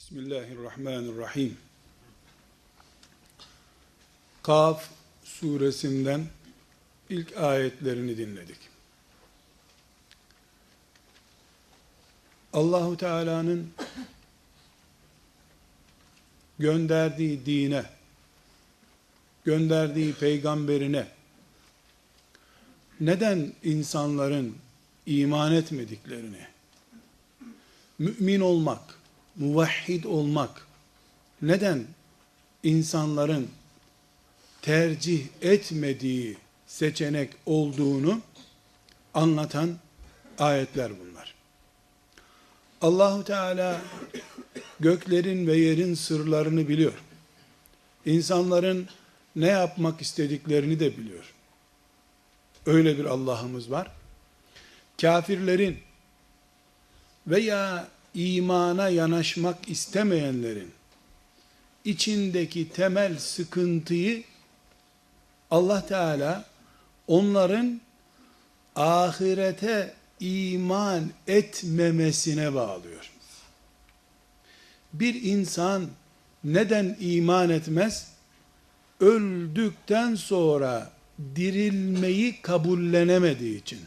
Bismillahirrahmanirrahim. Kaf suresinden ilk ayetlerini dinledik. Allahu Teala'nın gönderdiği dine, gönderdiği peygamberine neden insanların iman etmediklerini, mümin olmak, muvahhid olmak neden insanların tercih etmediği seçenek olduğunu anlatan ayetler bunlar. Allahu Teala göklerin ve yerin sırlarını biliyor. İnsanların ne yapmak istediklerini de biliyor. Öyle bir Allah'ımız var. Kafirlerin veya imana yanaşmak istemeyenlerin içindeki temel sıkıntıyı Allah Teala onların ahirete iman etmemesine bağlıyor. Bir insan neden iman etmez? Öldükten sonra dirilmeyi kabullenemediği için.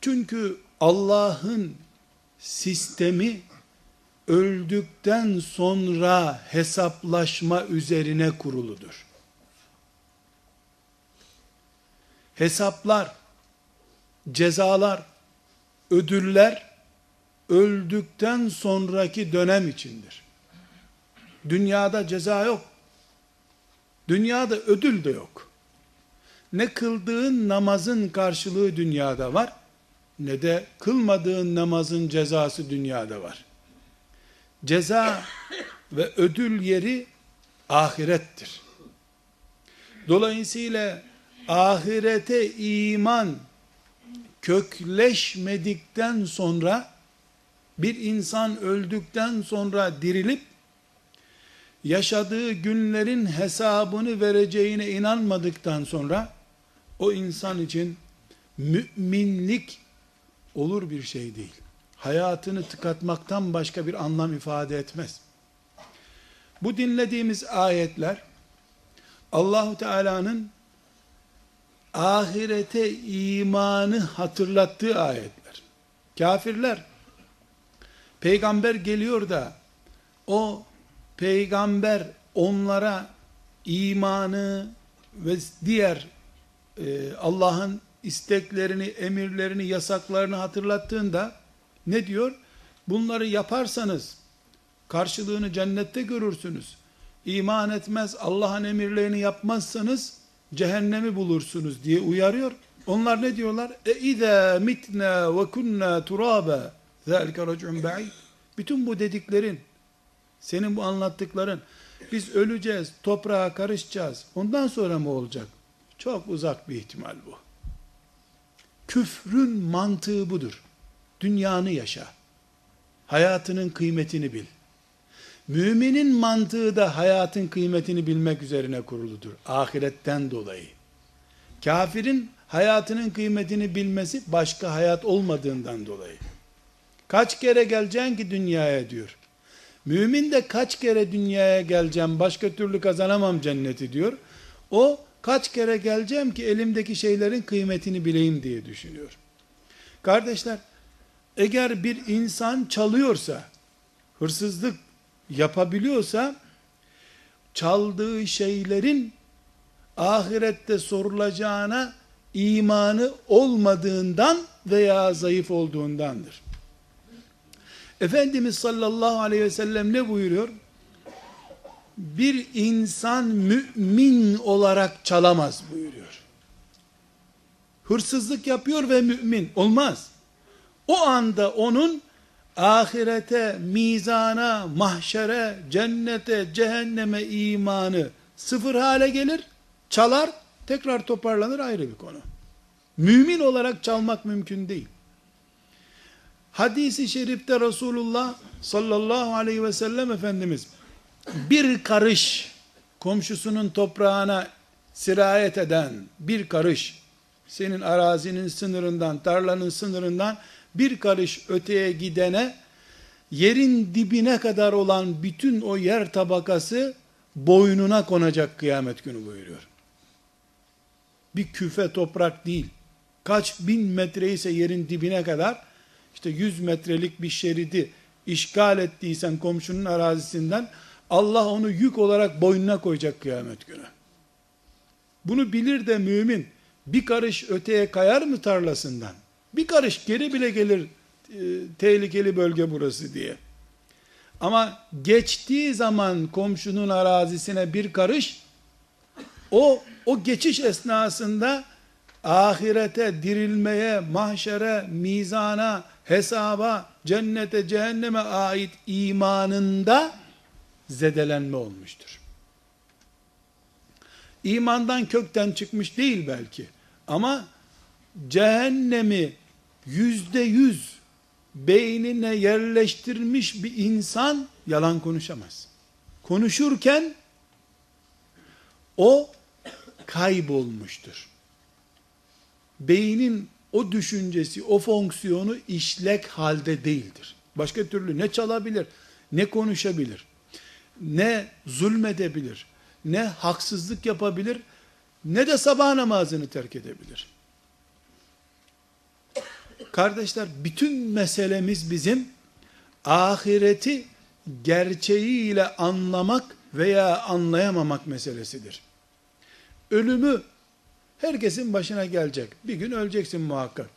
Çünkü Allah'ın sistemi öldükten sonra hesaplaşma üzerine kuruludur. Hesaplar, cezalar, ödüller öldükten sonraki dönem içindir. Dünyada ceza yok. Dünyada ödül de yok. Ne kıldığın namazın karşılığı dünyada var ne de kılmadığın namazın cezası dünyada var. Ceza ve ödül yeri ahirettir. Dolayısıyla ahirete iman kökleşmedikten sonra bir insan öldükten sonra dirilip yaşadığı günlerin hesabını vereceğine inanmadıktan sonra o insan için müminlik olur bir şey değil. Hayatını tıkatmaktan başka bir anlam ifade etmez. Bu dinlediğimiz ayetler Allahu Teala'nın ahirete imanı hatırlattığı ayetler. Kafirler peygamber geliyor da o peygamber onlara imanı ve diğer e, Allah'ın isteklerini, emirlerini, yasaklarını hatırlattığında ne diyor? Bunları yaparsanız karşılığını cennette görürsünüz. İman etmez, Allah'ın emirlerini yapmazsanız cehennemi bulursunuz diye uyarıyor. Onlar ne diyorlar? E izâ mitnâ ve kunnâ turâbâ zâlike rac'un ba'id. Bütün bu dediklerin, senin bu anlattıkların, biz öleceğiz, toprağa karışacağız, ondan sonra mı olacak? Çok uzak bir ihtimal bu. Küfrün mantığı budur. Dünyanı yaşa. Hayatının kıymetini bil. Müminin mantığı da hayatın kıymetini bilmek üzerine kuruludur. Ahiretten dolayı. Kafirin hayatının kıymetini bilmesi başka hayat olmadığından dolayı. Kaç kere geleceksin ki dünyaya diyor. Mümin de kaç kere dünyaya geleceğim başka türlü kazanamam cenneti diyor. O Kaç kere geleceğim ki elimdeki şeylerin kıymetini bileyim diye düşünüyor. Kardeşler, eğer bir insan çalıyorsa, hırsızlık yapabiliyorsa, çaldığı şeylerin ahirette sorulacağına imanı olmadığından veya zayıf olduğundandır. Efendimiz sallallahu aleyhi ve sellem ne buyuruyor? Bir insan mümin olarak çalamaz buyuruyor. Hırsızlık yapıyor ve mümin olmaz. O anda onun ahirete, mizana, mahşere, cennete, cehenneme imanı sıfır hale gelir, çalar, tekrar toparlanır ayrı bir konu. Mümin olarak çalmak mümkün değil. Hadisi şerifte Resulullah sallallahu aleyhi ve sellem Efendimiz bir karış komşusunun toprağına sirayet eden bir karış senin arazinin sınırından, tarlanın sınırından bir karış öteye gidene yerin dibine kadar olan bütün o yer tabakası boynuna konacak kıyamet günü buyuruyor. Bir küfe toprak değil. Kaç bin metre ise yerin dibine kadar işte 100 metrelik bir şeridi işgal ettiysen komşunun arazisinden Allah onu yük olarak boynuna koyacak kıyamet günü. Bunu bilir de mümin bir karış öteye kayar mı tarlasından? Bir karış geri bile gelir e, tehlikeli bölge burası diye. Ama geçtiği zaman komşunun arazisine bir karış o o geçiş esnasında ahirete, dirilmeye, mahşere, mizana, hesaba, cennete, cehenneme ait imanında zedelenme olmuştur. İmandan kökten çıkmış değil belki. Ama cehennemi yüzde yüz beynine yerleştirmiş bir insan yalan konuşamaz. Konuşurken o kaybolmuştur. Beynin o düşüncesi, o fonksiyonu işlek halde değildir. Başka türlü ne çalabilir, ne konuşabilir, ne zulmedebilir, ne haksızlık yapabilir, ne de sabah namazını terk edebilir. Kardeşler, bütün meselemiz bizim ahireti gerçeğiyle anlamak veya anlayamamak meselesidir. Ölümü herkesin başına gelecek. Bir gün öleceksin muhakkak.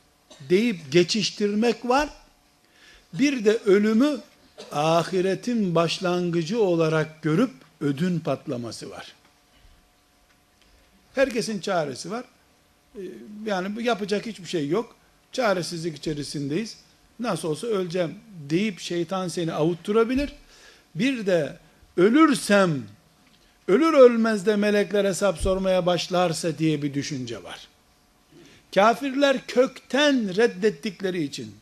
Deyip geçiştirmek var. Bir de ölümü ahiretin başlangıcı olarak görüp ödün patlaması var. Herkesin çaresi var. Ee, yani yapacak hiçbir şey yok. Çaresizlik içerisindeyiz. Nasıl olsa öleceğim deyip şeytan seni avutturabilir. Bir de ölürsem ölür ölmez de melekler hesap sormaya başlarsa diye bir düşünce var. Kafirler kökten reddettikleri için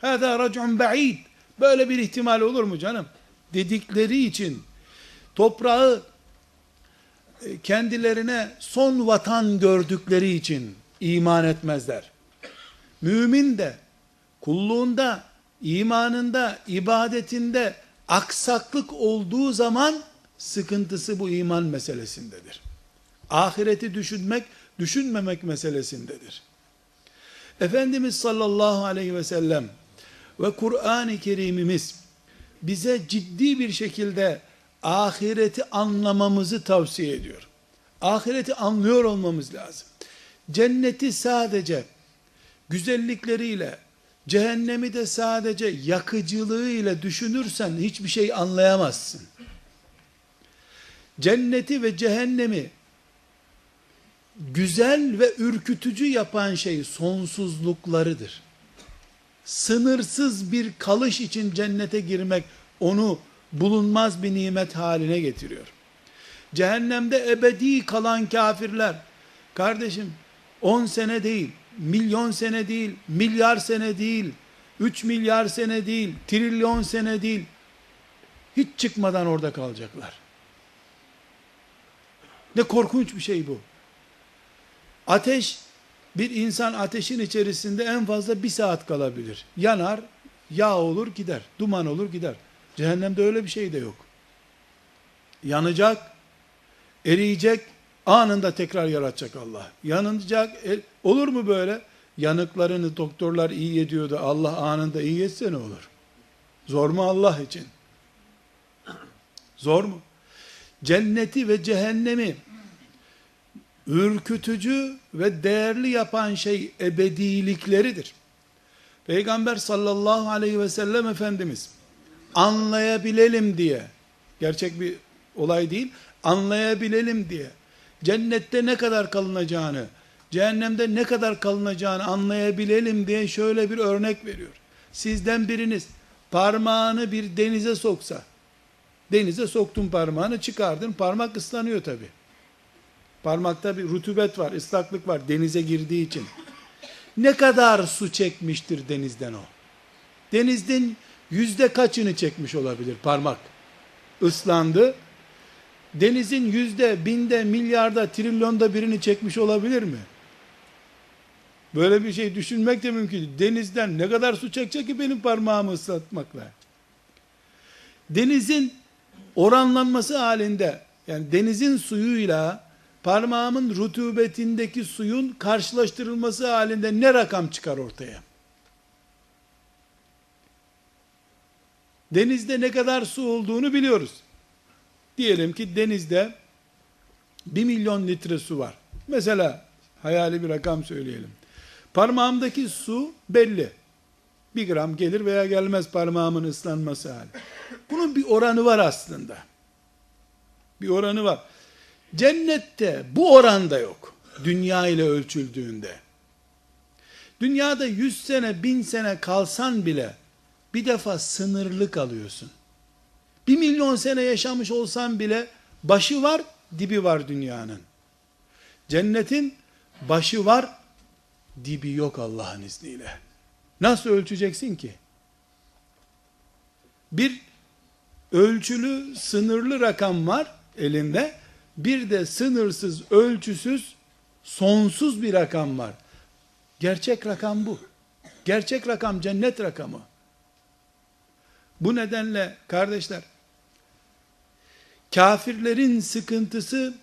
hâdâ rac'un ba'id böyle bir ihtimal olur mu canım? Dedikleri için toprağı e, kendilerine son vatan gördükleri için iman etmezler. Mümin de kulluğunda, imanında, ibadetinde aksaklık olduğu zaman sıkıntısı bu iman meselesindedir. Ahireti düşünmek, düşünmemek meselesindedir. Efendimiz sallallahu aleyhi ve sellem ve Kur'an-ı Kerimimiz bize ciddi bir şekilde ahireti anlamamızı tavsiye ediyor. Ahireti anlıyor olmamız lazım. Cenneti sadece güzellikleriyle, cehennemi de sadece yakıcılığıyla düşünürsen hiçbir şey anlayamazsın. Cenneti ve cehennemi güzel ve ürkütücü yapan şey sonsuzluklarıdır. Sınırsız bir kalış için cennete girmek onu bulunmaz bir nimet haline getiriyor. Cehennemde ebedi kalan kafirler, kardeşim 10 sene değil, milyon sene değil, milyar sene değil, 3 milyar sene değil, trilyon sene değil, hiç çıkmadan orada kalacaklar. Ne korkunç bir şey bu. Ateş, bir insan ateşin içerisinde en fazla bir saat kalabilir. Yanar, yağ olur gider, duman olur gider. Cehennemde öyle bir şey de yok. Yanacak, eriyecek, anında tekrar yaratacak Allah. Yanacak, e, olur mu böyle? Yanıklarını doktorlar iyi ediyordu. Allah anında iyi etse ne olur? Zor mu Allah için? Zor mu? Cenneti ve cehennemi ürkütücü ve değerli yapan şey ebedilikleridir. Peygamber sallallahu aleyhi ve sellem Efendimiz anlayabilelim diye gerçek bir olay değil anlayabilelim diye cennette ne kadar kalınacağını cehennemde ne kadar kalınacağını anlayabilelim diye şöyle bir örnek veriyor. Sizden biriniz parmağını bir denize soksa denize soktun parmağını çıkardın parmak ıslanıyor tabi. Parmakta bir rutubet var, ıslaklık var denize girdiği için. Ne kadar su çekmiştir denizden o? Denizden yüzde kaçını çekmiş olabilir parmak? Islandı. Denizin yüzde, binde, milyarda, trilyonda birini çekmiş olabilir mi? Böyle bir şey düşünmek de mümkün. Denizden ne kadar su çekecek ki benim parmağımı ıslatmakla? denizin oranlanması halinde yani denizin suyuyla parmağımın rutubetindeki suyun karşılaştırılması halinde ne rakam çıkar ortaya? Denizde ne kadar su olduğunu biliyoruz. Diyelim ki denizde 1 milyon litre su var. Mesela hayali bir rakam söyleyelim. Parmağımdaki su belli. Bir gram gelir veya gelmez parmağımın ıslanması hali. Bunun bir oranı var aslında. Bir oranı var. Cennette bu oranda yok. Dünya ile ölçüldüğünde. Dünyada 100 sene, 1000 sene kalsan bile bir defa sınırlı kalıyorsun. Bir milyon sene yaşamış olsan bile başı var, dibi var dünyanın. Cennetin başı var, dibi yok Allah'ın izniyle. Nasıl ölçeceksin ki? Bir ölçülü, sınırlı rakam var elinde. Bir de sınırsız, ölçüsüz, sonsuz bir rakam var. Gerçek rakam bu. Gerçek rakam cennet rakamı. Bu nedenle kardeşler, kafirlerin sıkıntısı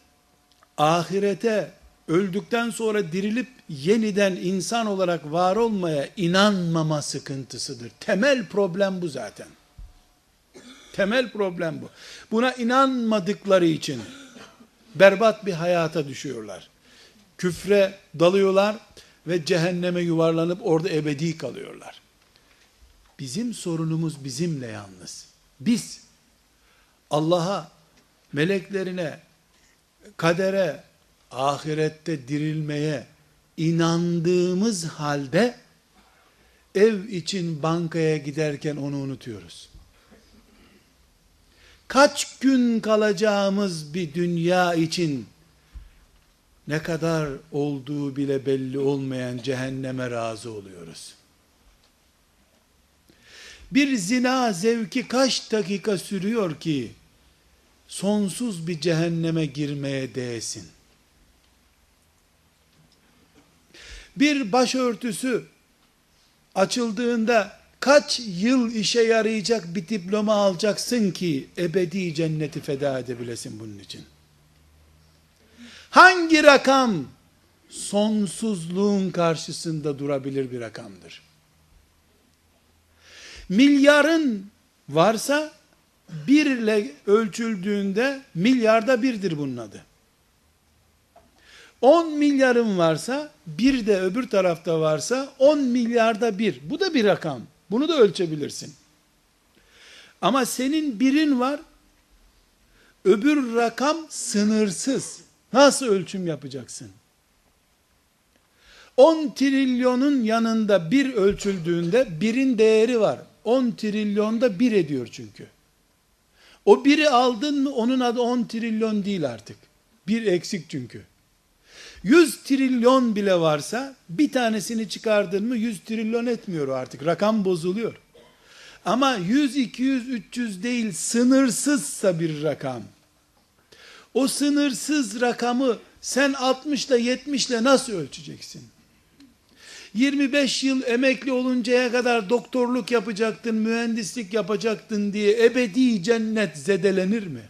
ahirete öldükten sonra dirilip yeniden insan olarak var olmaya inanmama sıkıntısıdır. Temel problem bu zaten. Temel problem bu. Buna inanmadıkları için berbat bir hayata düşüyorlar. Küfre dalıyorlar ve cehenneme yuvarlanıp orada ebedi kalıyorlar. Bizim sorunumuz bizimle yalnız. Biz Allah'a, meleklerine, kadere, ahirette dirilmeye inandığımız halde ev için bankaya giderken onu unutuyoruz. Kaç gün kalacağımız bir dünya için ne kadar olduğu bile belli olmayan cehenneme razı oluyoruz. Bir zina zevki kaç dakika sürüyor ki sonsuz bir cehenneme girmeye değsin. Bir başörtüsü açıldığında kaç yıl işe yarayacak bir diploma alacaksın ki ebedi cenneti feda edebilesin bunun için. Hangi rakam sonsuzluğun karşısında durabilir bir rakamdır? Milyarın varsa birle ölçüldüğünde milyarda birdir bunun adı. 10 milyarın varsa bir de öbür tarafta varsa 10 milyarda bir. Bu da bir rakam. Bunu da ölçebilirsin. Ama senin birin var. Öbür rakam sınırsız. Nasıl ölçüm yapacaksın? 10 trilyonun yanında bir ölçüldüğünde birin değeri var. 10 trilyonda bir ediyor çünkü. O biri aldın mı onun adı 10 trilyon değil artık. Bir eksik çünkü. 100 trilyon bile varsa bir tanesini çıkardın mı 100 trilyon etmiyor artık. Rakam bozuluyor. Ama 100, 200, 300 değil sınırsızsa bir rakam. O sınırsız rakamı sen 60 ile 70 ile nasıl ölçeceksin? 25 yıl emekli oluncaya kadar doktorluk yapacaktın, mühendislik yapacaktın diye ebedi cennet zedelenir mi?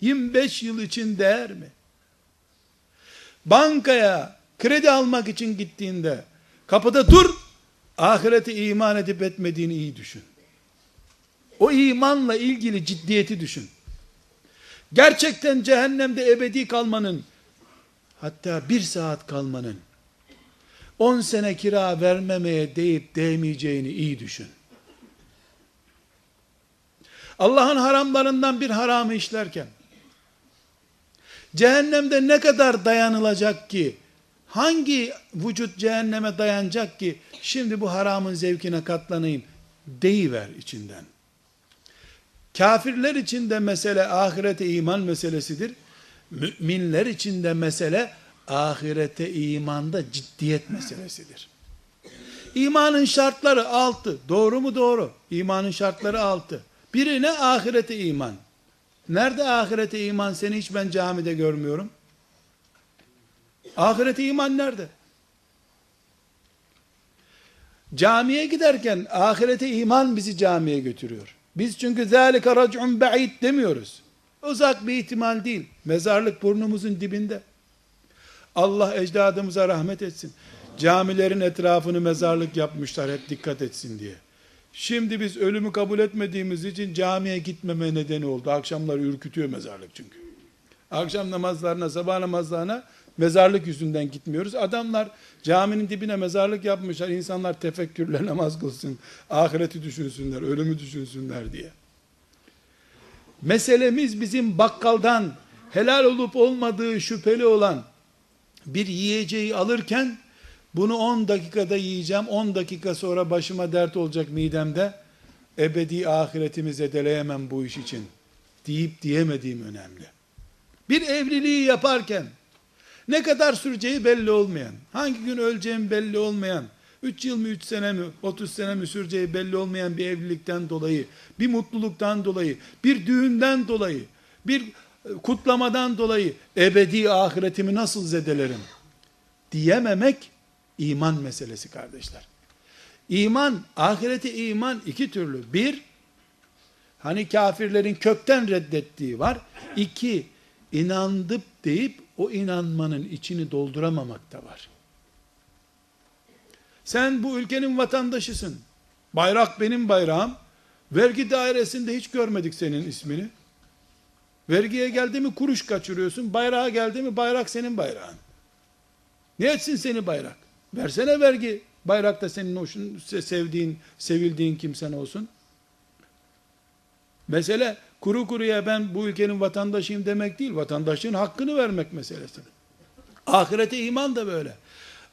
25 yıl için değer mi? Bankaya kredi almak için gittiğinde kapıda dur, ahirete iman edip etmediğini iyi düşün. O imanla ilgili ciddiyeti düşün. Gerçekten cehennemde ebedi kalmanın, hatta bir saat kalmanın, 10 sene kira vermemeye deyip değmeyeceğini iyi düşün. Allah'ın haramlarından bir haramı işlerken, cehennemde ne kadar dayanılacak ki, hangi vücut cehenneme dayanacak ki, şimdi bu haramın zevkine katlanayım, deyiver içinden. Kafirler için de mesele ahirete iman meselesidir. Müminler için de mesele ahirete imanda ciddiyet meselesidir. İmanın şartları altı. Doğru mu? Doğru. İmanın şartları altı. Birine ahirete iman. Nerede ahirete iman seni hiç ben camide görmüyorum. Ahirete iman nerede? Camiye giderken ahirete iman bizi camiye götürüyor. Biz çünkü zâlike rac'un ba'id demiyoruz. Uzak bir ihtimal değil. Mezarlık burnumuzun dibinde. Allah ecdadımıza rahmet etsin. Camilerin etrafını mezarlık yapmışlar hep dikkat etsin diye. Şimdi biz ölümü kabul etmediğimiz için camiye gitmeme nedeni oldu. Akşamları ürkütüyor mezarlık çünkü. Akşam namazlarına, sabah namazlarına mezarlık yüzünden gitmiyoruz. Adamlar caminin dibine mezarlık yapmışlar. İnsanlar tefekkürle namaz kılsın, ahireti düşünsünler, ölümü düşünsünler diye. Meselemiz bizim bakkaldan helal olup olmadığı şüpheli olan bir yiyeceği alırken bunu 10 dakikada yiyeceğim, 10 dakika sonra başıma dert olacak midemde. Ebedi ahiretimi zedeleyemem bu iş için deyip diyemediğim önemli. Bir evliliği yaparken ne kadar süreceği belli olmayan, hangi gün öleceğim belli olmayan, 3 yıl mı 3 sene mi 30 sene mi süreceği belli olmayan bir evlilikten dolayı, bir mutluluktan dolayı, bir düğünden dolayı, bir e, kutlamadan dolayı ebedi ahiretimi nasıl zedelerim diyememek iman meselesi kardeşler. İman, ahirete iman iki türlü. Bir, hani kafirlerin kökten reddettiği var. İki, inandıp deyip o inanmanın içini dolduramamak da var. Sen bu ülkenin vatandaşısın. Bayrak benim bayrağım. Vergi dairesinde hiç görmedik senin ismini. Vergiye geldi mi kuruş kaçırıyorsun. Bayrağa geldi mi bayrak senin bayrağın. Ne etsin seni bayrak? Versene vergi. Bayrak da senin hoşun, sevdiğin, sevildiğin kimsen olsun. Mesele kuru kuruya ben bu ülkenin vatandaşıyım demek değil. Vatandaşın hakkını vermek meselesi. Ahirete iman da böyle.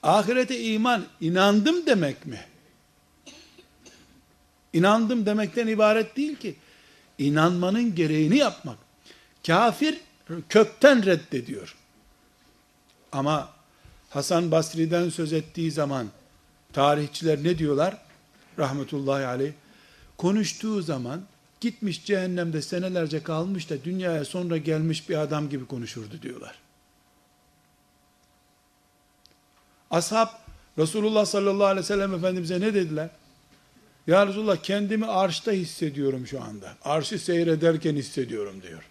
Ahirete iman inandım demek mi? İnandım demekten ibaret değil ki. İnanmanın gereğini yapmak. Kafir kökten reddediyor. Ama Hasan Basri'den söz ettiği zaman tarihçiler ne diyorlar? Rahmetullahi aleyh. Konuştuğu zaman gitmiş cehennemde senelerce kalmış da dünyaya sonra gelmiş bir adam gibi konuşurdu diyorlar. Ashab Resulullah sallallahu aleyhi ve sellem Efendimiz'e ne dediler? Ya Resulullah kendimi arşta hissediyorum şu anda. Arşı seyrederken hissediyorum diyor.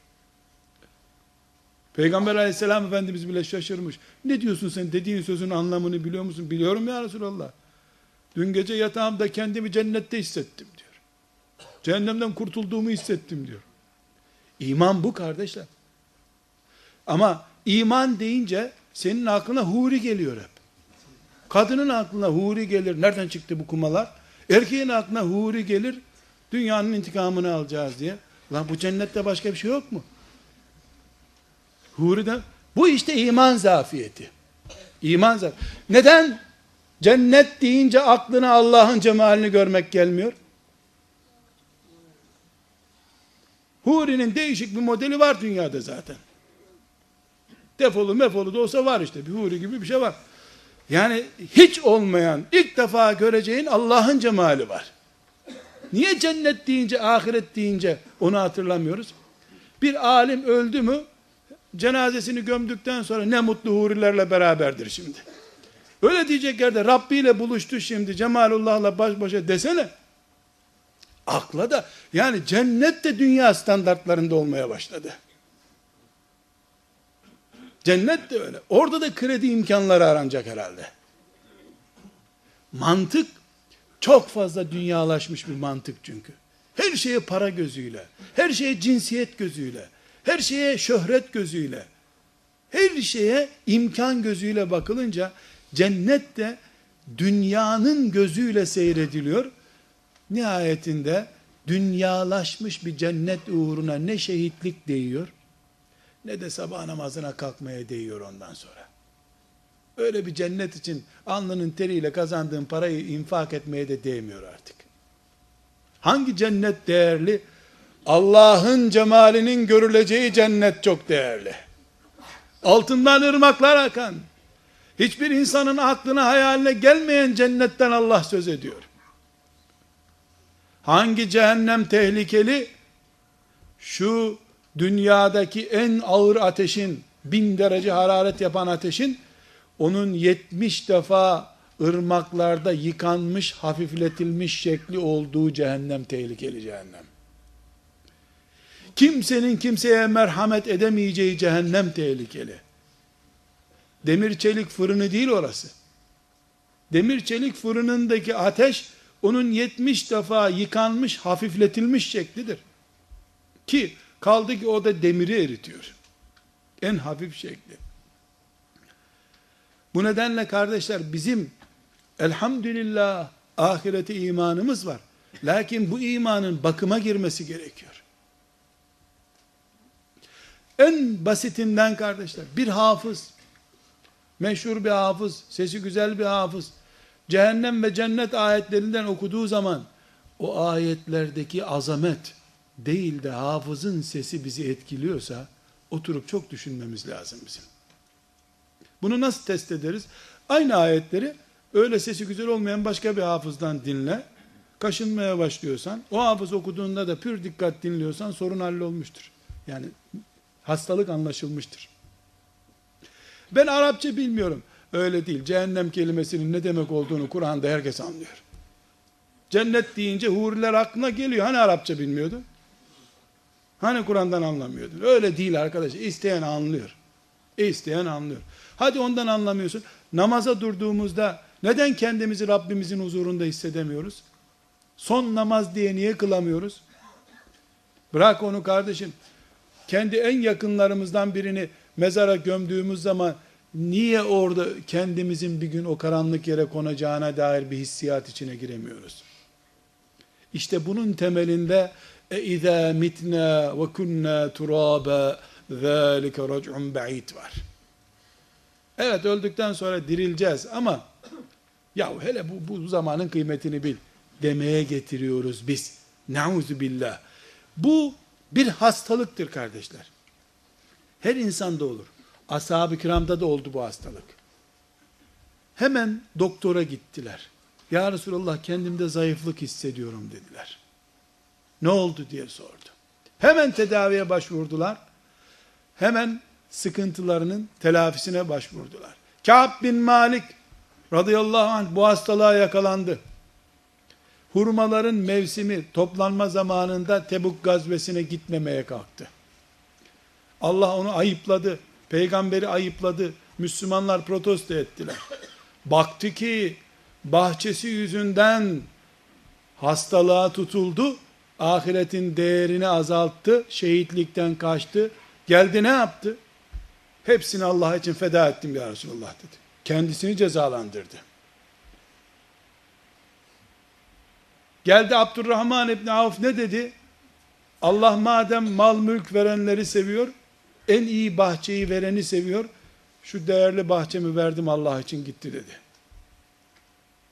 Peygamber aleyhisselam Efendimiz bile şaşırmış. Ne diyorsun sen dediğin sözün anlamını biliyor musun? Biliyorum ya Resulallah. Dün gece yatağımda kendimi cennette hissettim diyor. Cehennemden kurtulduğumu hissettim diyor. İman bu kardeşler. Ama iman deyince senin aklına huri geliyor hep. Kadının aklına huri gelir. Nereden çıktı bu kumalar? Erkeğin aklına huri gelir. Dünyanın intikamını alacağız diye. Lan bu cennette başka bir şey yok mu? Huri'den bu işte iman zafiyeti. İman zafiyeti. Neden cennet deyince aklına Allah'ın cemalini görmek gelmiyor? Huri'nin değişik bir modeli var dünyada zaten. Defolu mefolu da olsa var işte. Bir huri gibi bir şey var. Yani hiç olmayan, ilk defa göreceğin Allah'ın cemali var. Niye cennet deyince, ahiret deyince onu hatırlamıyoruz? Bir alim öldü mü, cenazesini gömdükten sonra ne mutlu hurilerle beraberdir şimdi. Öyle diyecek yerde Rabbi ile buluştu şimdi Cemalullah'la baş başa desene. Akla da yani cennet de dünya standartlarında olmaya başladı. Cennet de öyle. Orada da kredi imkanları aranacak herhalde. Mantık çok fazla dünyalaşmış bir mantık çünkü. Her şeye para gözüyle, her şeye cinsiyet gözüyle, her şeye şöhret gözüyle, her şeye imkan gözüyle bakılınca cennet de dünyanın gözüyle seyrediliyor. Nihayetinde dünyalaşmış bir cennet uğruna ne şehitlik değiyor, ne de sabah namazına kalkmaya değiyor ondan sonra. Öyle bir cennet için alnının teriyle kazandığın parayı infak etmeye de değmiyor artık. Hangi cennet değerli? Allah'ın cemalinin görüleceği cennet çok değerli. Altından ırmaklar akan, hiçbir insanın aklına hayaline gelmeyen cennetten Allah söz ediyor. Hangi cehennem tehlikeli? Şu dünyadaki en ağır ateşin, bin derece hararet yapan ateşin, onun yetmiş defa ırmaklarda yıkanmış, hafifletilmiş şekli olduğu cehennem tehlikeli cehennem. Kimsenin kimseye merhamet edemeyeceği cehennem tehlikeli. Demir çelik fırını değil orası. Demir çelik fırınındaki ateş onun 70 defa yıkanmış, hafifletilmiş şeklidir. Ki kaldı ki o da demiri eritiyor. En hafif şekli. Bu nedenle kardeşler bizim elhamdülillah ahirete imanımız var. Lakin bu imanın bakıma girmesi gerekiyor. En basitinden kardeşler bir hafız, meşhur bir hafız, sesi güzel bir hafız, cehennem ve cennet ayetlerinden okuduğu zaman o ayetlerdeki azamet değil de hafızın sesi bizi etkiliyorsa oturup çok düşünmemiz lazım bizim. Bunu nasıl test ederiz? Aynı ayetleri öyle sesi güzel olmayan başka bir hafızdan dinle. Kaşınmaya başlıyorsan, o hafız okuduğunda da pür dikkat dinliyorsan sorun hallolmuştur. Yani hastalık anlaşılmıştır. Ben Arapça bilmiyorum. Öyle değil. Cehennem kelimesinin ne demek olduğunu Kur'an'da herkes anlıyor. Cennet deyince huriler aklına geliyor. Hani Arapça bilmiyordu? Hani Kur'an'dan anlamıyordun? Öyle değil arkadaş. İsteyen anlıyor. İsteyen anlıyor. Hadi ondan anlamıyorsun. Namaza durduğumuzda neden kendimizi Rabbimizin huzurunda hissedemiyoruz? Son namaz diye niye kılamıyoruz? Bırak onu kardeşim. Kendi en yakınlarımızdan birini mezara gömdüğümüz zaman niye orada kendimizin bir gün o karanlık yere konacağına dair bir hissiyat içine giremiyoruz? İşte bunun temelinde mitnâ ve kunnâ turâbâ zâlike rac'un ba'id var. Evet öldükten sonra dirileceğiz ama ya hele bu, bu zamanın kıymetini bil demeye getiriyoruz biz. Nauzu billah. Bu bir hastalıktır kardeşler. Her insanda olur. Ashab-ı kiramda da oldu bu hastalık. Hemen doktora gittiler. Ya Resulallah kendimde zayıflık hissediyorum dediler. Ne oldu diye sordu. Hemen tedaviye başvurdular. Hemen sıkıntılarının telafisine başvurdular. Ka'b bin Malik radıyallahu anh bu hastalığa yakalandı. Hurmaların mevsimi toplanma zamanında Tebuk gazvesine gitmemeye kalktı. Allah onu ayıpladı. Peygamberi ayıpladı. Müslümanlar protesto ettiler. Baktı ki bahçesi yüzünden hastalığa tutuldu. Ahiretin değerini azalttı. Şehitlikten kaçtı. Geldi ne yaptı? Hepsini Allah için feda ettim ya Resulullah dedi. Kendisini cezalandırdı. Geldi Abdurrahman İbni Avf ne dedi? Allah madem mal mülk verenleri seviyor, en iyi bahçeyi vereni seviyor, şu değerli bahçemi verdim Allah için gitti dedi.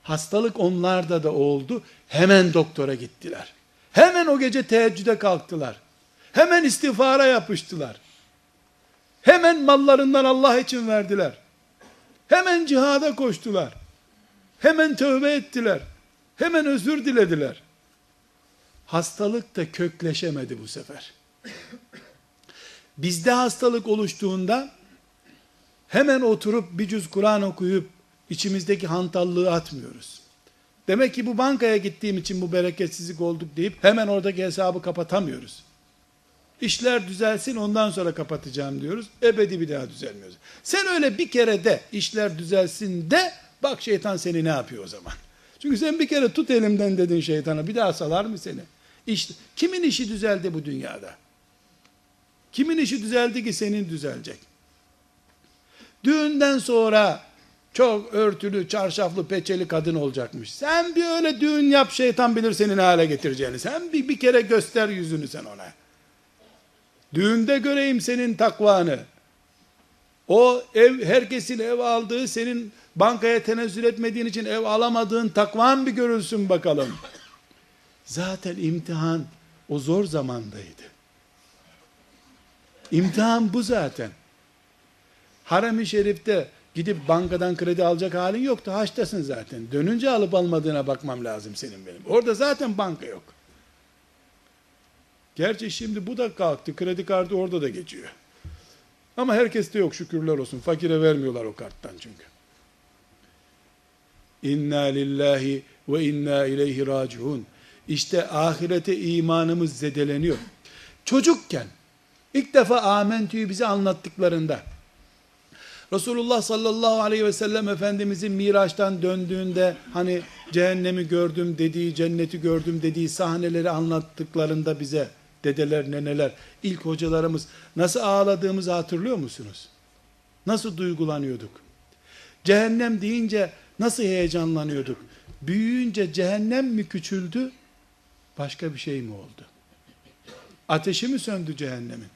Hastalık onlarda da oldu. Hemen doktora gittiler. Hemen o gece teheccüde kalktılar. Hemen istiğfara yapıştılar. Hemen mallarından Allah için verdiler. Hemen cihada koştular. Hemen tövbe ettiler. Hemen özür dilediler. Hastalık da kökleşemedi bu sefer. Bizde hastalık oluştuğunda hemen oturup bir cüz Kur'an okuyup içimizdeki hantallığı atmıyoruz. Demek ki bu bankaya gittiğim için bu bereketsizlik olduk deyip hemen oradaki hesabı kapatamıyoruz. İşler düzelsin ondan sonra kapatacağım diyoruz. Ebedi bir daha düzelmiyoruz. Sen öyle bir kere de işler düzelsin de bak şeytan seni ne yapıyor o zaman. Çünkü sen bir kere tut elimden dedin şeytana bir daha salar mı seni? İşte, kimin işi düzeldi bu dünyada? Kimin işi düzeldi ki senin düzelecek? Düğünden sonra çok örtülü, çarşaflı, peçeli kadın olacakmış. Sen bir öyle düğün yap şeytan bilir senin hale getireceğini. Sen bir, bir kere göster yüzünü sen ona. Düğünde göreyim senin takvanı. O ev, herkesin ev aldığı senin bankaya tenezzül etmediğin için ev alamadığın takvan bir görülsün bakalım. Zaten imtihan o zor zamandaydı. İmtihan bu zaten. Harem-i Şerif'te gidip bankadan kredi alacak halin yoktu. Haçtasın zaten. Dönünce alıp almadığına bakmam lazım senin benim. Orada zaten banka yok. Gerçi şimdi bu da kalktı. Kredi kartı orada da geçiyor. Ama herkeste yok şükürler olsun. Fakire vermiyorlar o karttan çünkü. İnna lillahi ve inna ileyhi raciun. İşte ahirete imanımız zedeleniyor. çocukken ilk defa amentüyü bize anlattıklarında Resulullah sallallahu aleyhi ve sellem Efendimizin Miraç'tan döndüğünde hani cehennemi gördüm dediği, cenneti gördüm dediği sahneleri anlattıklarında bize dedeler, neneler, ilk hocalarımız nasıl ağladığımızı hatırlıyor musunuz? Nasıl duygulanıyorduk? Cehennem deyince nasıl heyecanlanıyorduk? Büyüyünce cehennem mi küçüldü? Başka bir şey mi oldu? Ateşi mi söndü cehennemin?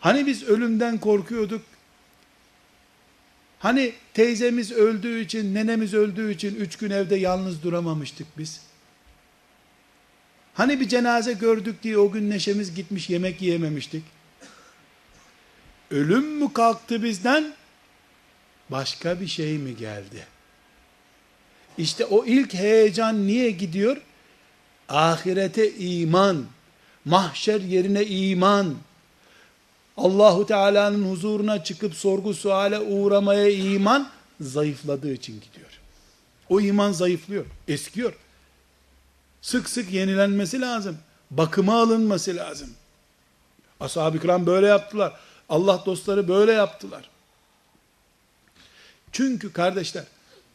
Hani biz ölümden korkuyorduk? Hani teyzemiz öldüğü için, nenemiz öldüğü için üç gün evde yalnız duramamıştık biz? Hani bir cenaze gördük diye o gün neşemiz gitmiş yemek yiyememiştik? Ölüm mü kalktı bizden? Başka bir şey mi geldi? İşte o ilk heyecan niye gidiyor? Ahirete iman, mahşer yerine iman, Allahu Teala'nın huzuruna çıkıp sorgu suale uğramaya iman zayıfladığı için gidiyor. O iman zayıflıyor, eskiyor. Sık sık yenilenmesi lazım. Bakıma alınması lazım. Ashab-ı kiram böyle yaptılar. Allah dostları böyle yaptılar. Çünkü kardeşler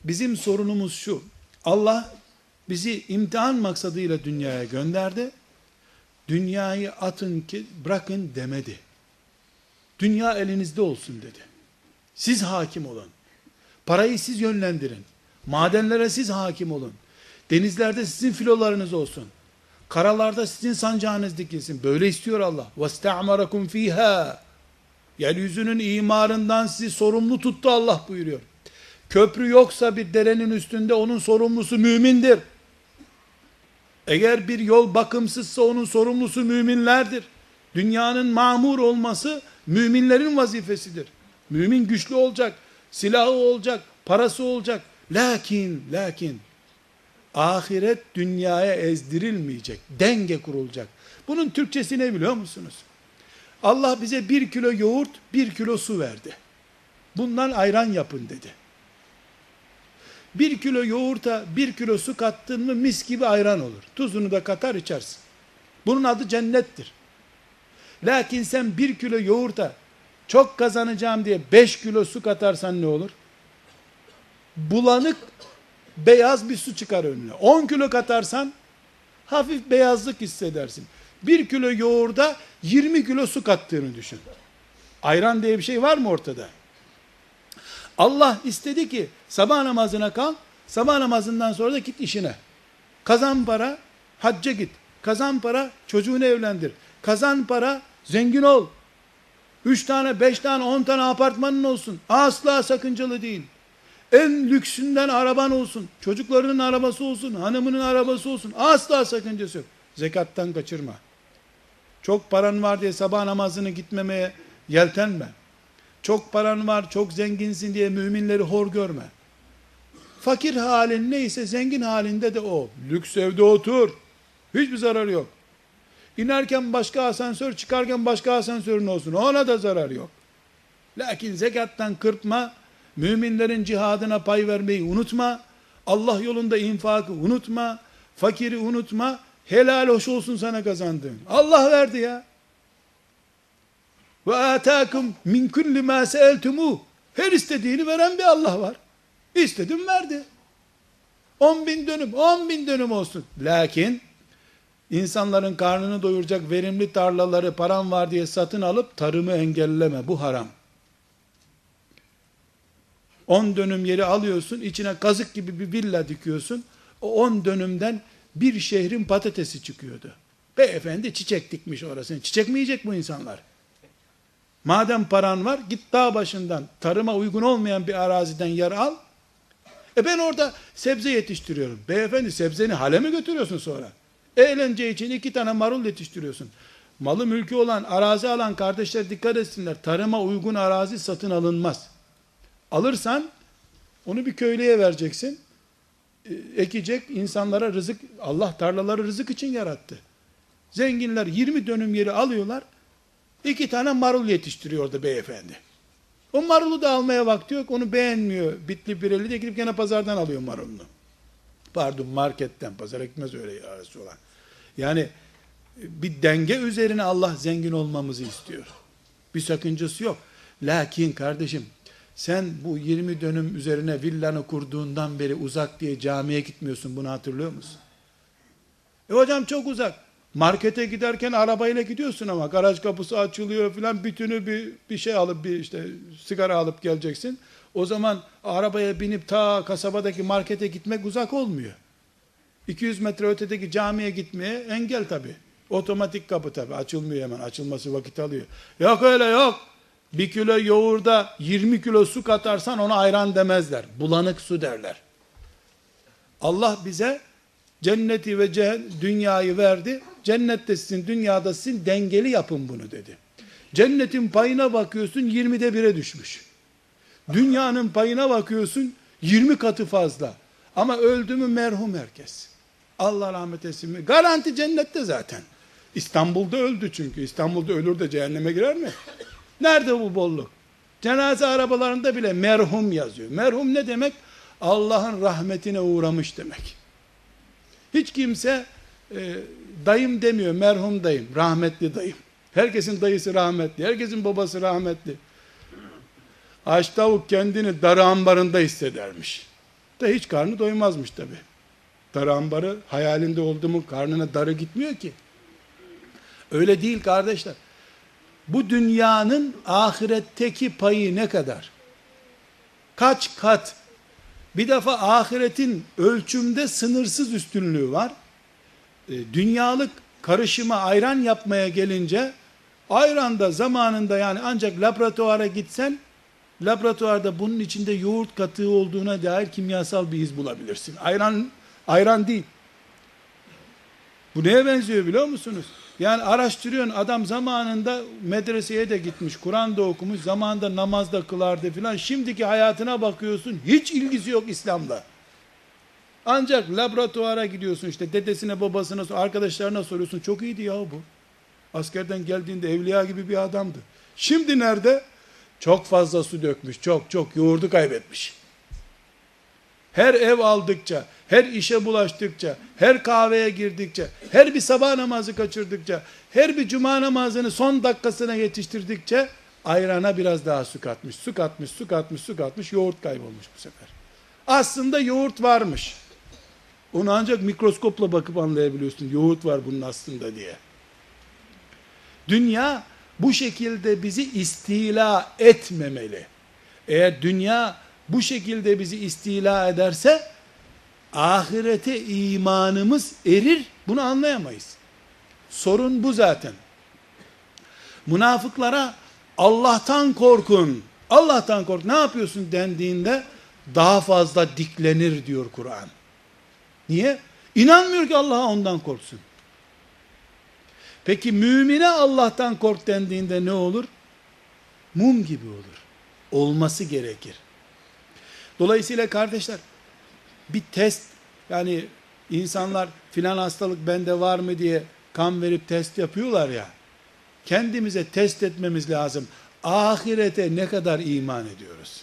bizim sorunumuz şu. Allah bizi imtihan maksadıyla dünyaya gönderdi. Dünyayı atın ki bırakın demedi. Dünya elinizde olsun dedi. Siz hakim olun. Parayı siz yönlendirin. Madenlere siz hakim olun. Denizlerde sizin filolarınız olsun. Karalarda sizin sancağınız dikilsin. Böyle istiyor Allah. وَاسْتَعْمَرَكُمْ ف۪يهَا Yeryüzünün imarından sizi sorumlu tuttu Allah buyuruyor. Köprü yoksa bir derenin üstünde onun sorumlusu mümindir. Eğer bir yol bakımsızsa onun sorumlusu müminlerdir. Dünyanın mamur olması müminlerin vazifesidir. Mümin güçlü olacak, silahı olacak, parası olacak. Lakin, lakin ahiret dünyaya ezdirilmeyecek, denge kurulacak. Bunun Türkçesi ne biliyor musunuz? Allah bize bir kilo yoğurt, bir kilo su verdi. Bundan ayran yapın dedi. Bir kilo yoğurta bir kilo su kattın mı mis gibi ayran olur. Tuzunu da katar içersin. Bunun adı cennettir. Lakin sen bir kilo yoğurta çok kazanacağım diye beş kilo su katarsan ne olur? Bulanık beyaz bir su çıkar önüne. On kilo katarsan hafif beyazlık hissedersin. Bir kilo yoğurda 20 kilo su kattığını düşün. Ayran diye bir şey var mı ortada? Allah istedi ki sabah namazına kal, sabah namazından sonra da git işine. Kazan para, hacca git. Kazan para, çocuğunu evlendir. Kazan para, zengin ol. Üç tane, beş tane, on tane apartmanın olsun. Asla sakıncalı değil. En lüksünden araban olsun. Çocuklarının arabası olsun. Hanımının arabası olsun. Asla sakıncası yok. Zekattan kaçırma. Çok paran var diye sabah namazını gitmemeye yeltenme. Çok paran var, çok zenginsin diye müminleri hor görme. Fakir halin neyse zengin halinde de o. Lüks evde otur. Hiçbir zararı yok. İnerken başka asansör, çıkarken başka asansörün olsun. Ona da zarar yok. Lakin zekattan kırpma, müminlerin cihadına pay vermeyi unutma, Allah yolunda infakı unutma, fakiri unutma, helal hoş olsun sana kazandığın. Allah verdi ya. Ve atakum min kulli ma seeltumu. Her istediğini veren bir Allah var. İstedim verdi. 10 bin dönüm, 10 bin dönüm olsun. Lakin insanların karnını doyuracak verimli tarlaları param var diye satın alıp tarımı engelleme. Bu haram. 10 dönüm yeri alıyorsun, içine kazık gibi bir villa dikiyorsun. O 10 dönümden bir şehrin patatesi çıkıyordu. Beyefendi çiçek dikmiş orasını. Çiçek mi yiyecek bu insanlar? Madem paran var, git dağ başından, tarıma uygun olmayan bir araziden yer al. E ben orada sebze yetiştiriyorum. Beyefendi sebzeni hale mi götürüyorsun sonra? Eğlence için iki tane marul yetiştiriyorsun. Malı mülkü olan, arazi alan kardeşler dikkat etsinler. Tarıma uygun arazi satın alınmaz. Alırsan, onu bir köylüye vereceksin. E, ekecek, insanlara rızık, Allah tarlaları rızık için yarattı. Zenginler 20 dönüm yeri alıyorlar, iki tane marul yetiştiriyor orada beyefendi. O marulu da almaya vakti yok, onu beğenmiyor. Bitli bireli de gidip gene pazardan alıyor marulunu. Pardon marketten, pazara gitmez öyle arası olan. Yani bir denge üzerine Allah zengin olmamızı istiyor. Bir sakıncası yok. Lakin kardeşim sen bu 20 dönüm üzerine villanı kurduğundan beri uzak diye camiye gitmiyorsun. Bunu hatırlıyor musun? E hocam çok uzak. Markete giderken arabayla gidiyorsun ama garaj kapısı açılıyor filan bütünü bir, bir şey alıp bir işte sigara alıp geleceksin. O zaman arabaya binip ta kasabadaki markete gitmek uzak olmuyor. 200 metre ötedeki camiye gitmeye engel tabi. Otomatik kapı tabi açılmıyor hemen açılması vakit alıyor. Yok öyle yok. Bir kilo yoğurda 20 kilo su katarsan ona ayran demezler. Bulanık su derler. Allah bize cenneti ve dünyayı verdi. Cennettesin, dünyadasın, dengeli yapın bunu dedi. Cennetin payına bakıyorsun 20'de 1'e düşmüş. Dünyanın payına bakıyorsun 20 katı fazla. Ama öldü mü merhum herkes. Allah rahmet etsin? Garanti cennette zaten. İstanbul'da öldü çünkü. İstanbul'da ölür de cehenneme girer mi? Nerede bu bolluk? Cenaze arabalarında bile merhum yazıyor. Merhum ne demek? Allah'ın rahmetine uğramış demek. Hiç kimse e, dayım demiyor, merhum dayım, rahmetli dayım. Herkesin dayısı rahmetli, herkesin babası rahmetli. Aç tavuk kendini darı ambarında hissedermiş. Da hiç karnı doymazmış tabi. Darı ambarı hayalinde oldu karnına darı gitmiyor ki. Öyle değil kardeşler. Bu dünyanın ahiretteki payı ne kadar? Kaç kat? Bir defa ahiretin ölçümde sınırsız üstünlüğü var. E, dünyalık karışıma ayran yapmaya gelince ayranda zamanında yani ancak laboratuvara gitsen laboratuvarda bunun içinde yoğurt katığı olduğuna dair kimyasal bir iz bulabilirsin. Ayran ayran değil. Bu neye benziyor biliyor musunuz? Yani araştırıyorsun adam zamanında medreseye de gitmiş, Kur'an da okumuş, zamanında namaz da kılardı filan. Şimdiki hayatına bakıyorsun hiç ilgisi yok İslam'la. Ancak laboratuvara gidiyorsun işte dedesine babasına arkadaşlarına soruyorsun çok iyiydi ya bu. Askerden geldiğinde evliya gibi bir adamdı. Şimdi nerede? Çok fazla su dökmüş, çok çok yoğurdu kaybetmiş. Her ev aldıkça, her işe bulaştıkça, her kahveye girdikçe, her bir sabah namazı kaçırdıkça, her bir cuma namazını son dakikasına yetiştirdikçe ayrana biraz daha su katmış, su katmış, su katmış, su katmış, yoğurt kaybolmuş bu sefer. Aslında yoğurt varmış. Onu ancak mikroskopla bakıp anlayabiliyorsun. Yoğurt var bunun aslında diye. Dünya bu şekilde bizi istila etmemeli. Eğer dünya bu şekilde bizi istila ederse ahirete imanımız erir. Bunu anlayamayız. Sorun bu zaten. Münafıklara Allah'tan korkun. Allah'tan kork. Ne yapıyorsun dendiğinde daha fazla diklenir diyor Kur'an. Niye? İnanmıyor ki Allah'a ondan korksun. Peki mümine Allah'tan kork dendiğinde ne olur? Mum gibi olur. Olması gerekir. Dolayısıyla kardeşler bir test yani insanlar filan hastalık bende var mı diye kan verip test yapıyorlar ya. Kendimize test etmemiz lazım. Ahirete ne kadar iman ediyoruz?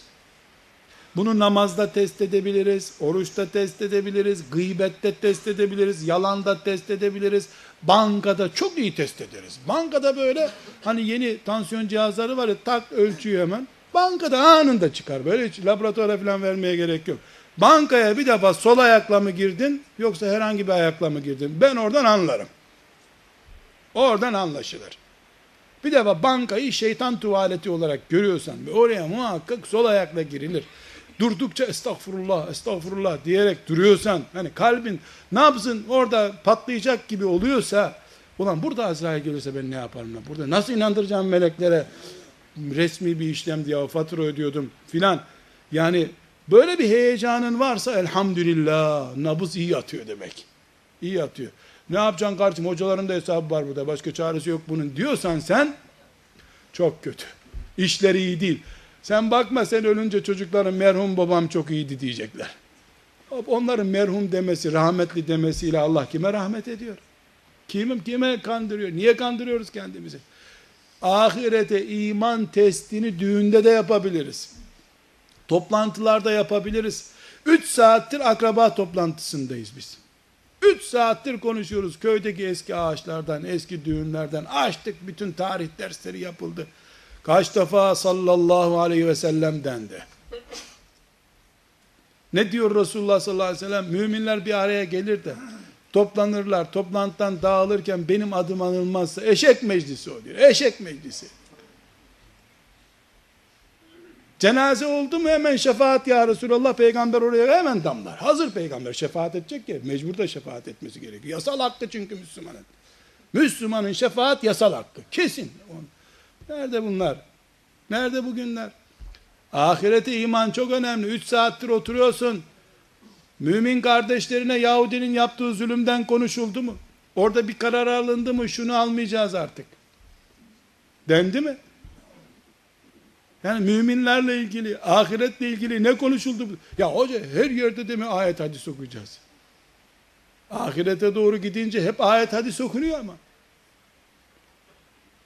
Bunu namazda test edebiliriz, oruçta test edebiliriz, gıybette test edebiliriz, yalanda test edebiliriz, bankada çok iyi test ederiz. Bankada böyle hani yeni tansiyon cihazları var ya tak ölçüyor hemen. Bankada anında çıkar. Böyle hiç laboratuvara falan vermeye gerek yok. Bankaya bir defa sol ayakla mı girdin yoksa herhangi bir ayakla mı girdin? Ben oradan anlarım. Oradan anlaşılır. Bir defa bankayı şeytan tuvaleti olarak görüyorsan oraya muhakkak sol ayakla girilir durdukça estağfurullah, estağfurullah diyerek duruyorsan, hani kalbin ne yapsın orada patlayacak gibi oluyorsa, ulan burada Azrail gelirse ben ne yaparım? Lan? Burada nasıl inandıracağım meleklere? Resmi bir işlem diye fatura ödüyordum filan. Yani böyle bir heyecanın varsa elhamdülillah nabız iyi atıyor demek. İyi atıyor. Ne yapacaksın kardeşim hocaların da hesabı var burada başka çaresi yok bunun diyorsan sen çok kötü. İşleri iyi değil. Sen bakma sen ölünce çocukların merhum babam çok iyiydi diyecekler. Onların merhum demesi, rahmetli demesiyle Allah kime rahmet ediyor? Kim kime kandırıyor? Niye kandırıyoruz kendimizi? Ahirete iman testini düğünde de yapabiliriz. Toplantılarda yapabiliriz. Üç saattir akraba toplantısındayız biz. Üç saattir konuşuyoruz köydeki eski ağaçlardan, eski düğünlerden. Açtık bütün tarih dersleri yapıldı. Kaç defa sallallahu aleyhi ve sellem dendi. Ne diyor Resulullah sallallahu aleyhi ve sellem? Müminler bir araya gelir de toplanırlar. Toplantıdan dağılırken benim adım anılmazsa eşek meclisi oluyor. Eşek meclisi. Cenaze oldu mu hemen şefaat ya Resulallah peygamber oraya hemen damlar. Hazır peygamber şefaat edecek ya mecbur da şefaat etmesi gerekiyor. Yasal hakkı çünkü Müslümanın. Müslümanın şefaat yasal hakkı. Kesin. Nerede bunlar? Nerede bugünler? Ahirete iman çok önemli. Üç saattir oturuyorsun. Mümin kardeşlerine Yahudinin yaptığı zulümden konuşuldu mu? Orada bir karar alındı mı? Şunu almayacağız artık. Dendi mi? Yani müminlerle ilgili, ahiretle ilgili ne konuşuldu? Ya hoca her yerde de mi ayet hadis okuyacağız? Ahirete doğru gidince hep ayet hadis okunuyor ama.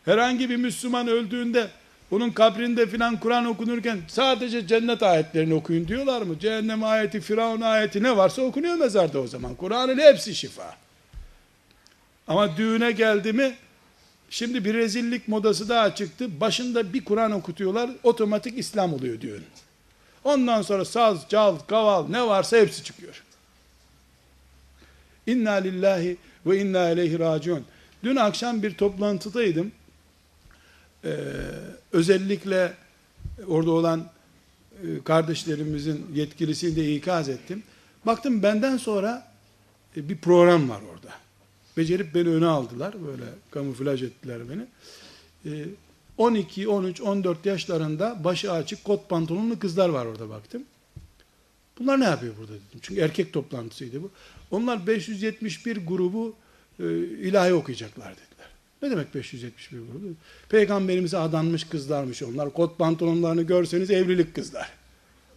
Herhangi bir Müslüman öldüğünde onun kabrinde filan Kur'an okunurken sadece cennet ayetlerini okuyun diyorlar mı? Cehennem ayeti, Firavun ayeti ne varsa okunuyor mezarda o zaman. Kur'an'ın hepsi şifa. Ama düğüne geldi mi şimdi bir rezillik modası daha çıktı. Başında bir Kur'an okutuyorlar. Otomatik İslam oluyor düğün. Ondan sonra saz, cal, kaval ne varsa hepsi çıkıyor. İnna lillahi ve inna ileyhi raciun. Dün akşam bir toplantıdaydım e, özellikle orada olan e, kardeşlerimizin yetkilisini de ikaz ettim. Baktım benden sonra e, bir program var orada. Becerip beni öne aldılar. Böyle kamuflaj ettiler beni. E, 12, 13, 14 yaşlarında başı açık kot pantolonlu kızlar var orada baktım. Bunlar ne yapıyor burada dedim. Çünkü erkek toplantısıydı bu. Onlar 571 grubu e, ilahi okuyacaklar dedi. Ne demek 571 grubu? Peygamberimize adanmış kızlarmış onlar. Kot pantolonlarını görseniz evlilik kızlar.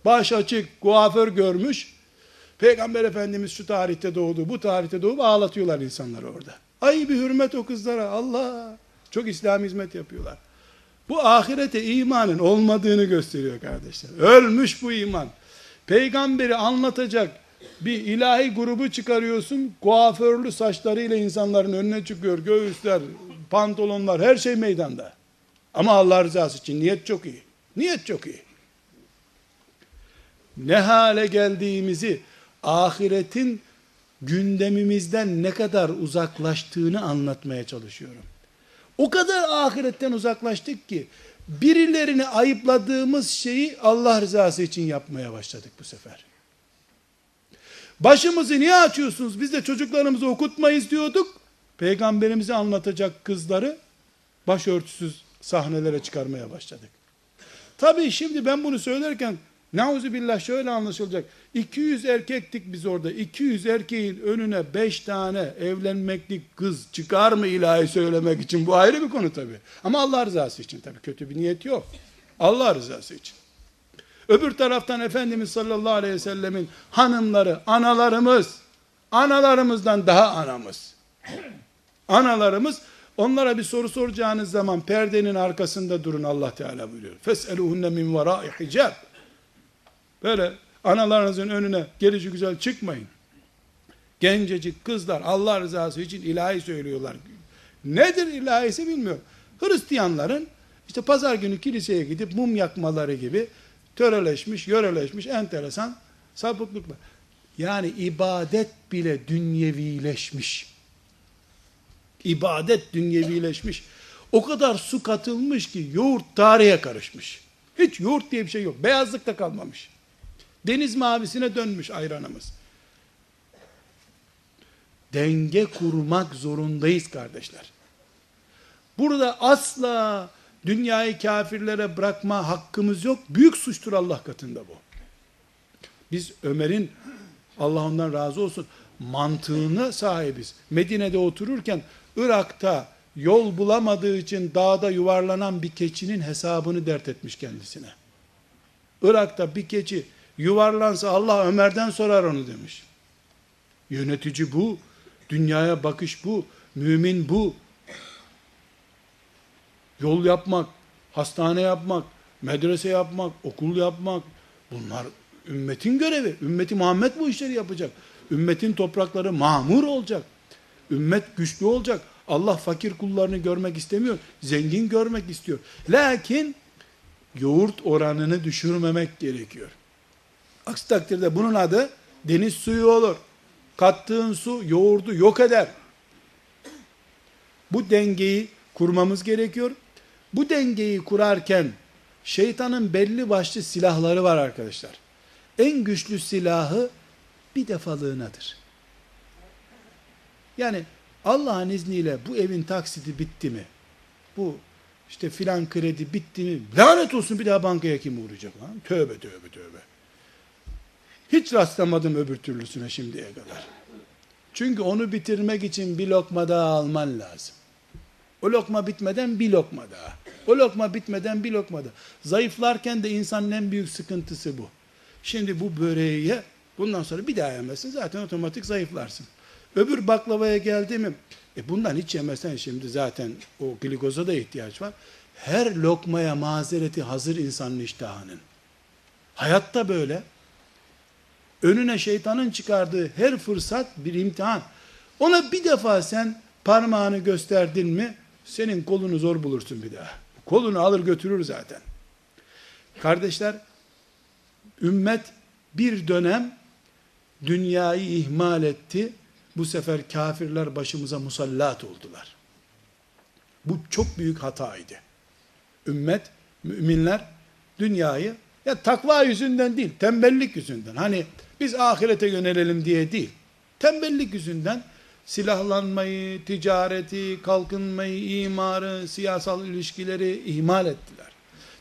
Baş açık, kuaför görmüş. Peygamber Efendimiz şu tarihte doğdu, bu tarihte doğup ağlatıyorlar insanları orada. Ay bir hürmet o kızlara. Allah! Çok İslam hizmet yapıyorlar. Bu ahirete imanın olmadığını gösteriyor kardeşler. Ölmüş bu iman. Peygamberi anlatacak bir ilahi grubu çıkarıyorsun. Kuaförlü saçlarıyla insanların önüne çıkıyor. Göğüsler, pantolonlar, her şey meydanda. Ama Allah rızası için niyet çok iyi. Niyet çok iyi. Ne hale geldiğimizi, ahiretin gündemimizden ne kadar uzaklaştığını anlatmaya çalışıyorum. O kadar ahiretten uzaklaştık ki, birilerini ayıpladığımız şeyi Allah rızası için yapmaya başladık bu sefer. Başımızı niye açıyorsunuz? Biz de çocuklarımızı okutmayız diyorduk. Peygamberimizi anlatacak kızları başörtüsüz sahnelere çıkarmaya başladık. Tabii şimdi ben bunu söylerken nauzu billah şöyle anlaşılacak. 200 erkektik biz orada. 200 erkeğin önüne 5 tane evlenmeklik kız çıkar mı ilahi söylemek için? Bu ayrı bir konu tabii. Ama Allah rızası için tabii kötü bir niyet yok. Allah rızası için. Öbür taraftan Efendimiz sallallahu aleyhi ve sellemin hanımları, analarımız, analarımızdan daha anamız. Analarımız onlara bir soru soracağınız zaman perdenin arkasında durun Allah Teala buyuruyor. Fes'eluhunne min vera'i hicab. Böyle analarınızın önüne gelici güzel çıkmayın. Gencecik kızlar Allah rızası için ilahi söylüyorlar. Nedir ilahisi bilmiyorum. Hristiyanların işte pazar günü kiliseye gidip mum yakmaları gibi töreleşmiş, yöreleşmiş, enteresan sapıklıklar. Yani ibadet bile dünyevileşmiş. İbadet dünyevileşmiş. O kadar su katılmış ki yoğurt tarihe karışmış. Hiç yoğurt diye bir şey yok. Beyazlık da kalmamış. Deniz mavisine dönmüş ayranımız. Denge kurmak zorundayız kardeşler. Burada asla dünyayı kafirlere bırakma hakkımız yok. Büyük suçtur Allah katında bu. Biz Ömer'in Allah ondan razı olsun mantığına sahibiz. Medine'de otururken Irak'ta yol bulamadığı için dağda yuvarlanan bir keçinin hesabını dert etmiş kendisine. Irak'ta bir keçi yuvarlansa Allah Ömer'den sorar onu demiş. Yönetici bu, dünyaya bakış bu, mümin bu. Yol yapmak, hastane yapmak, medrese yapmak, okul yapmak bunlar ümmetin görevi. Ümmeti Muhammed bu işleri yapacak. Ümmetin toprakları mamur olacak. Ümmet güçlü olacak. Allah fakir kullarını görmek istemiyor. Zengin görmek istiyor. Lakin yoğurt oranını düşürmemek gerekiyor. Aksi takdirde bunun adı deniz suyu olur. Kattığın su yoğurdu yok eder. Bu dengeyi kurmamız gerekiyor. Bu dengeyi kurarken şeytanın belli başlı silahları var arkadaşlar. En güçlü silahı bir defalığınadır. Yani Allah'ın izniyle bu evin taksiti bitti mi? Bu işte filan kredi bitti mi? Lanet olsun bir daha bankaya kim uğrayacak lan? Tövbe tövbe tövbe. Hiç rastlamadım öbür türlüsüne şimdiye kadar. Çünkü onu bitirmek için bir lokma daha alman lazım. O lokma bitmeden bir lokma daha. O lokma bitmeden bir lokma daha. Zayıflarken de insanın en büyük sıkıntısı bu. Şimdi bu böreği ye, bundan sonra bir daha yemezsin. Zaten otomatik zayıflarsın. Öbür baklavaya geldi mi, e bundan hiç yemezsen şimdi zaten o glikoza da ihtiyaç var. Her lokmaya mazereti hazır insanın iştahının. Hayatta böyle. Önüne şeytanın çıkardığı her fırsat bir imtihan. Ona bir defa sen parmağını gösterdin mi, senin kolunu zor bulursun bir daha. Kolunu alır götürür zaten. Kardeşler, ümmet bir dönem dünyayı ihmal etti. Bu sefer kafirler başımıza musallat oldular. Bu çok büyük hataydı. Ümmet, müminler dünyayı ya takva yüzünden değil, tembellik yüzünden. Hani biz ahirete yönelelim diye değil. Tembellik yüzünden silahlanmayı, ticareti, kalkınmayı, imarı, siyasal ilişkileri ihmal ettiler.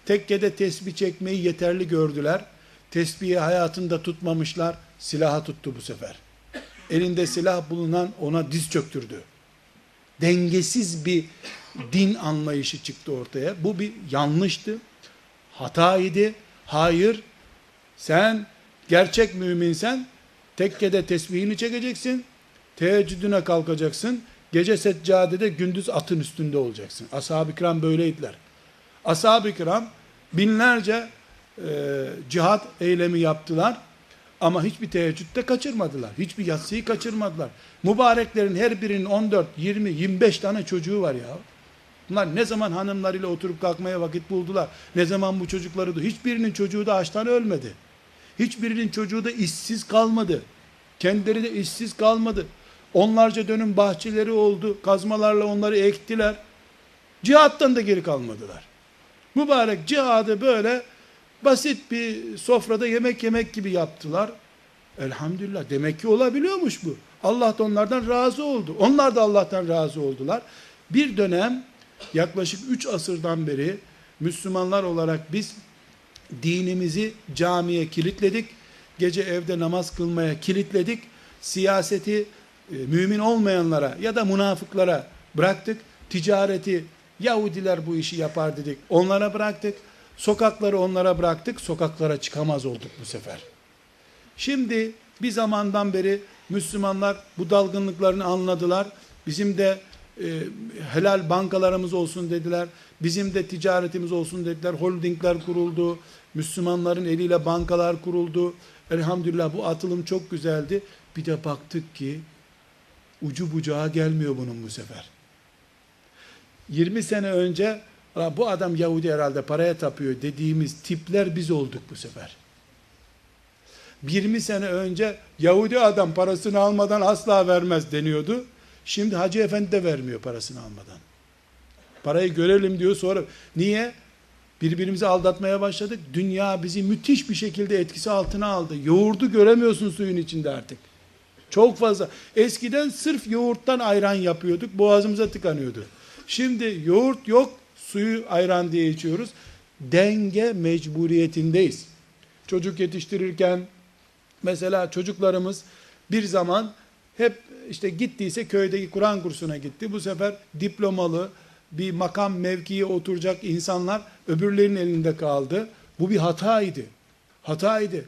Tekkede tesbih çekmeyi yeterli gördüler. Tesbihi hayatında tutmamışlar, silaha tuttu bu sefer. Elinde silah bulunan ona diz çöktürdü. Dengesiz bir din anlayışı çıktı ortaya. Bu bir yanlıştı. Hataydı. Hayır. Sen gerçek müminsen tekkede tesbihini çekeceksin. Teheccüdüne kalkacaksın. Gece seccadede gündüz atın üstünde olacaksın. Ashab-ı kiram böyleydiler. Ashab-ı kiram binlerce e, cihat eylemi yaptılar. Ama hiçbir teheccüde kaçırmadılar. Hiçbir yatsıyı kaçırmadılar. Mübareklerin her birinin 14, 20, 25 tane çocuğu var ya. Bunlar ne zaman hanımlarıyla oturup kalkmaya vakit buldular. Ne zaman bu çocukları da hiçbirinin çocuğu da açtan ölmedi. Hiçbirinin çocuğu da işsiz kalmadı. Kendileri de işsiz kalmadı. Onlarca dönüm bahçeleri oldu. Kazmalarla onları ektiler. Cihattan da geri kalmadılar. Mübarek cihadı böyle basit bir sofrada yemek yemek gibi yaptılar. Elhamdülillah. Demek ki olabiliyormuş bu. Allah da onlardan razı oldu. Onlar da Allah'tan razı oldular. Bir dönem yaklaşık 3 asırdan beri Müslümanlar olarak biz dinimizi camiye kilitledik. Gece evde namaz kılmaya kilitledik. Siyaseti e, mümin olmayanlara ya da münafıklara bıraktık. Ticareti Yahudiler bu işi yapar dedik. Onlara bıraktık. Sokakları onlara bıraktık. Sokaklara çıkamaz olduk bu sefer. Şimdi bir zamandan beri Müslümanlar bu dalgınlıklarını anladılar. Bizim de e, helal bankalarımız olsun dediler. Bizim de ticaretimiz olsun dediler. Holdingler kuruldu. Müslümanların eliyle bankalar kuruldu. Elhamdülillah bu atılım çok güzeldi. Bir de baktık ki ucu bucağı gelmiyor bunun bu sefer. 20 sene önce bu adam Yahudi herhalde paraya tapıyor dediğimiz tipler biz olduk bu sefer. 20 sene önce Yahudi adam parasını almadan asla vermez deniyordu. Şimdi Hacı Efendi de vermiyor parasını almadan. Parayı görelim diyor sonra. Niye? Birbirimizi aldatmaya başladık. Dünya bizi müthiş bir şekilde etkisi altına aldı. Yoğurdu göremiyorsun suyun içinde artık. Çok fazla. Eskiden sırf yoğurttan ayran yapıyorduk. Boğazımıza tıkanıyordu. Şimdi yoğurt yok. Suyu ayran diye içiyoruz. Denge mecburiyetindeyiz. Çocuk yetiştirirken mesela çocuklarımız bir zaman hep işte gittiyse köydeki Kur'an kursuna gitti. Bu sefer diplomalı bir makam mevkiye oturacak insanlar öbürlerinin elinde kaldı. Bu bir hataydı. Hataydı.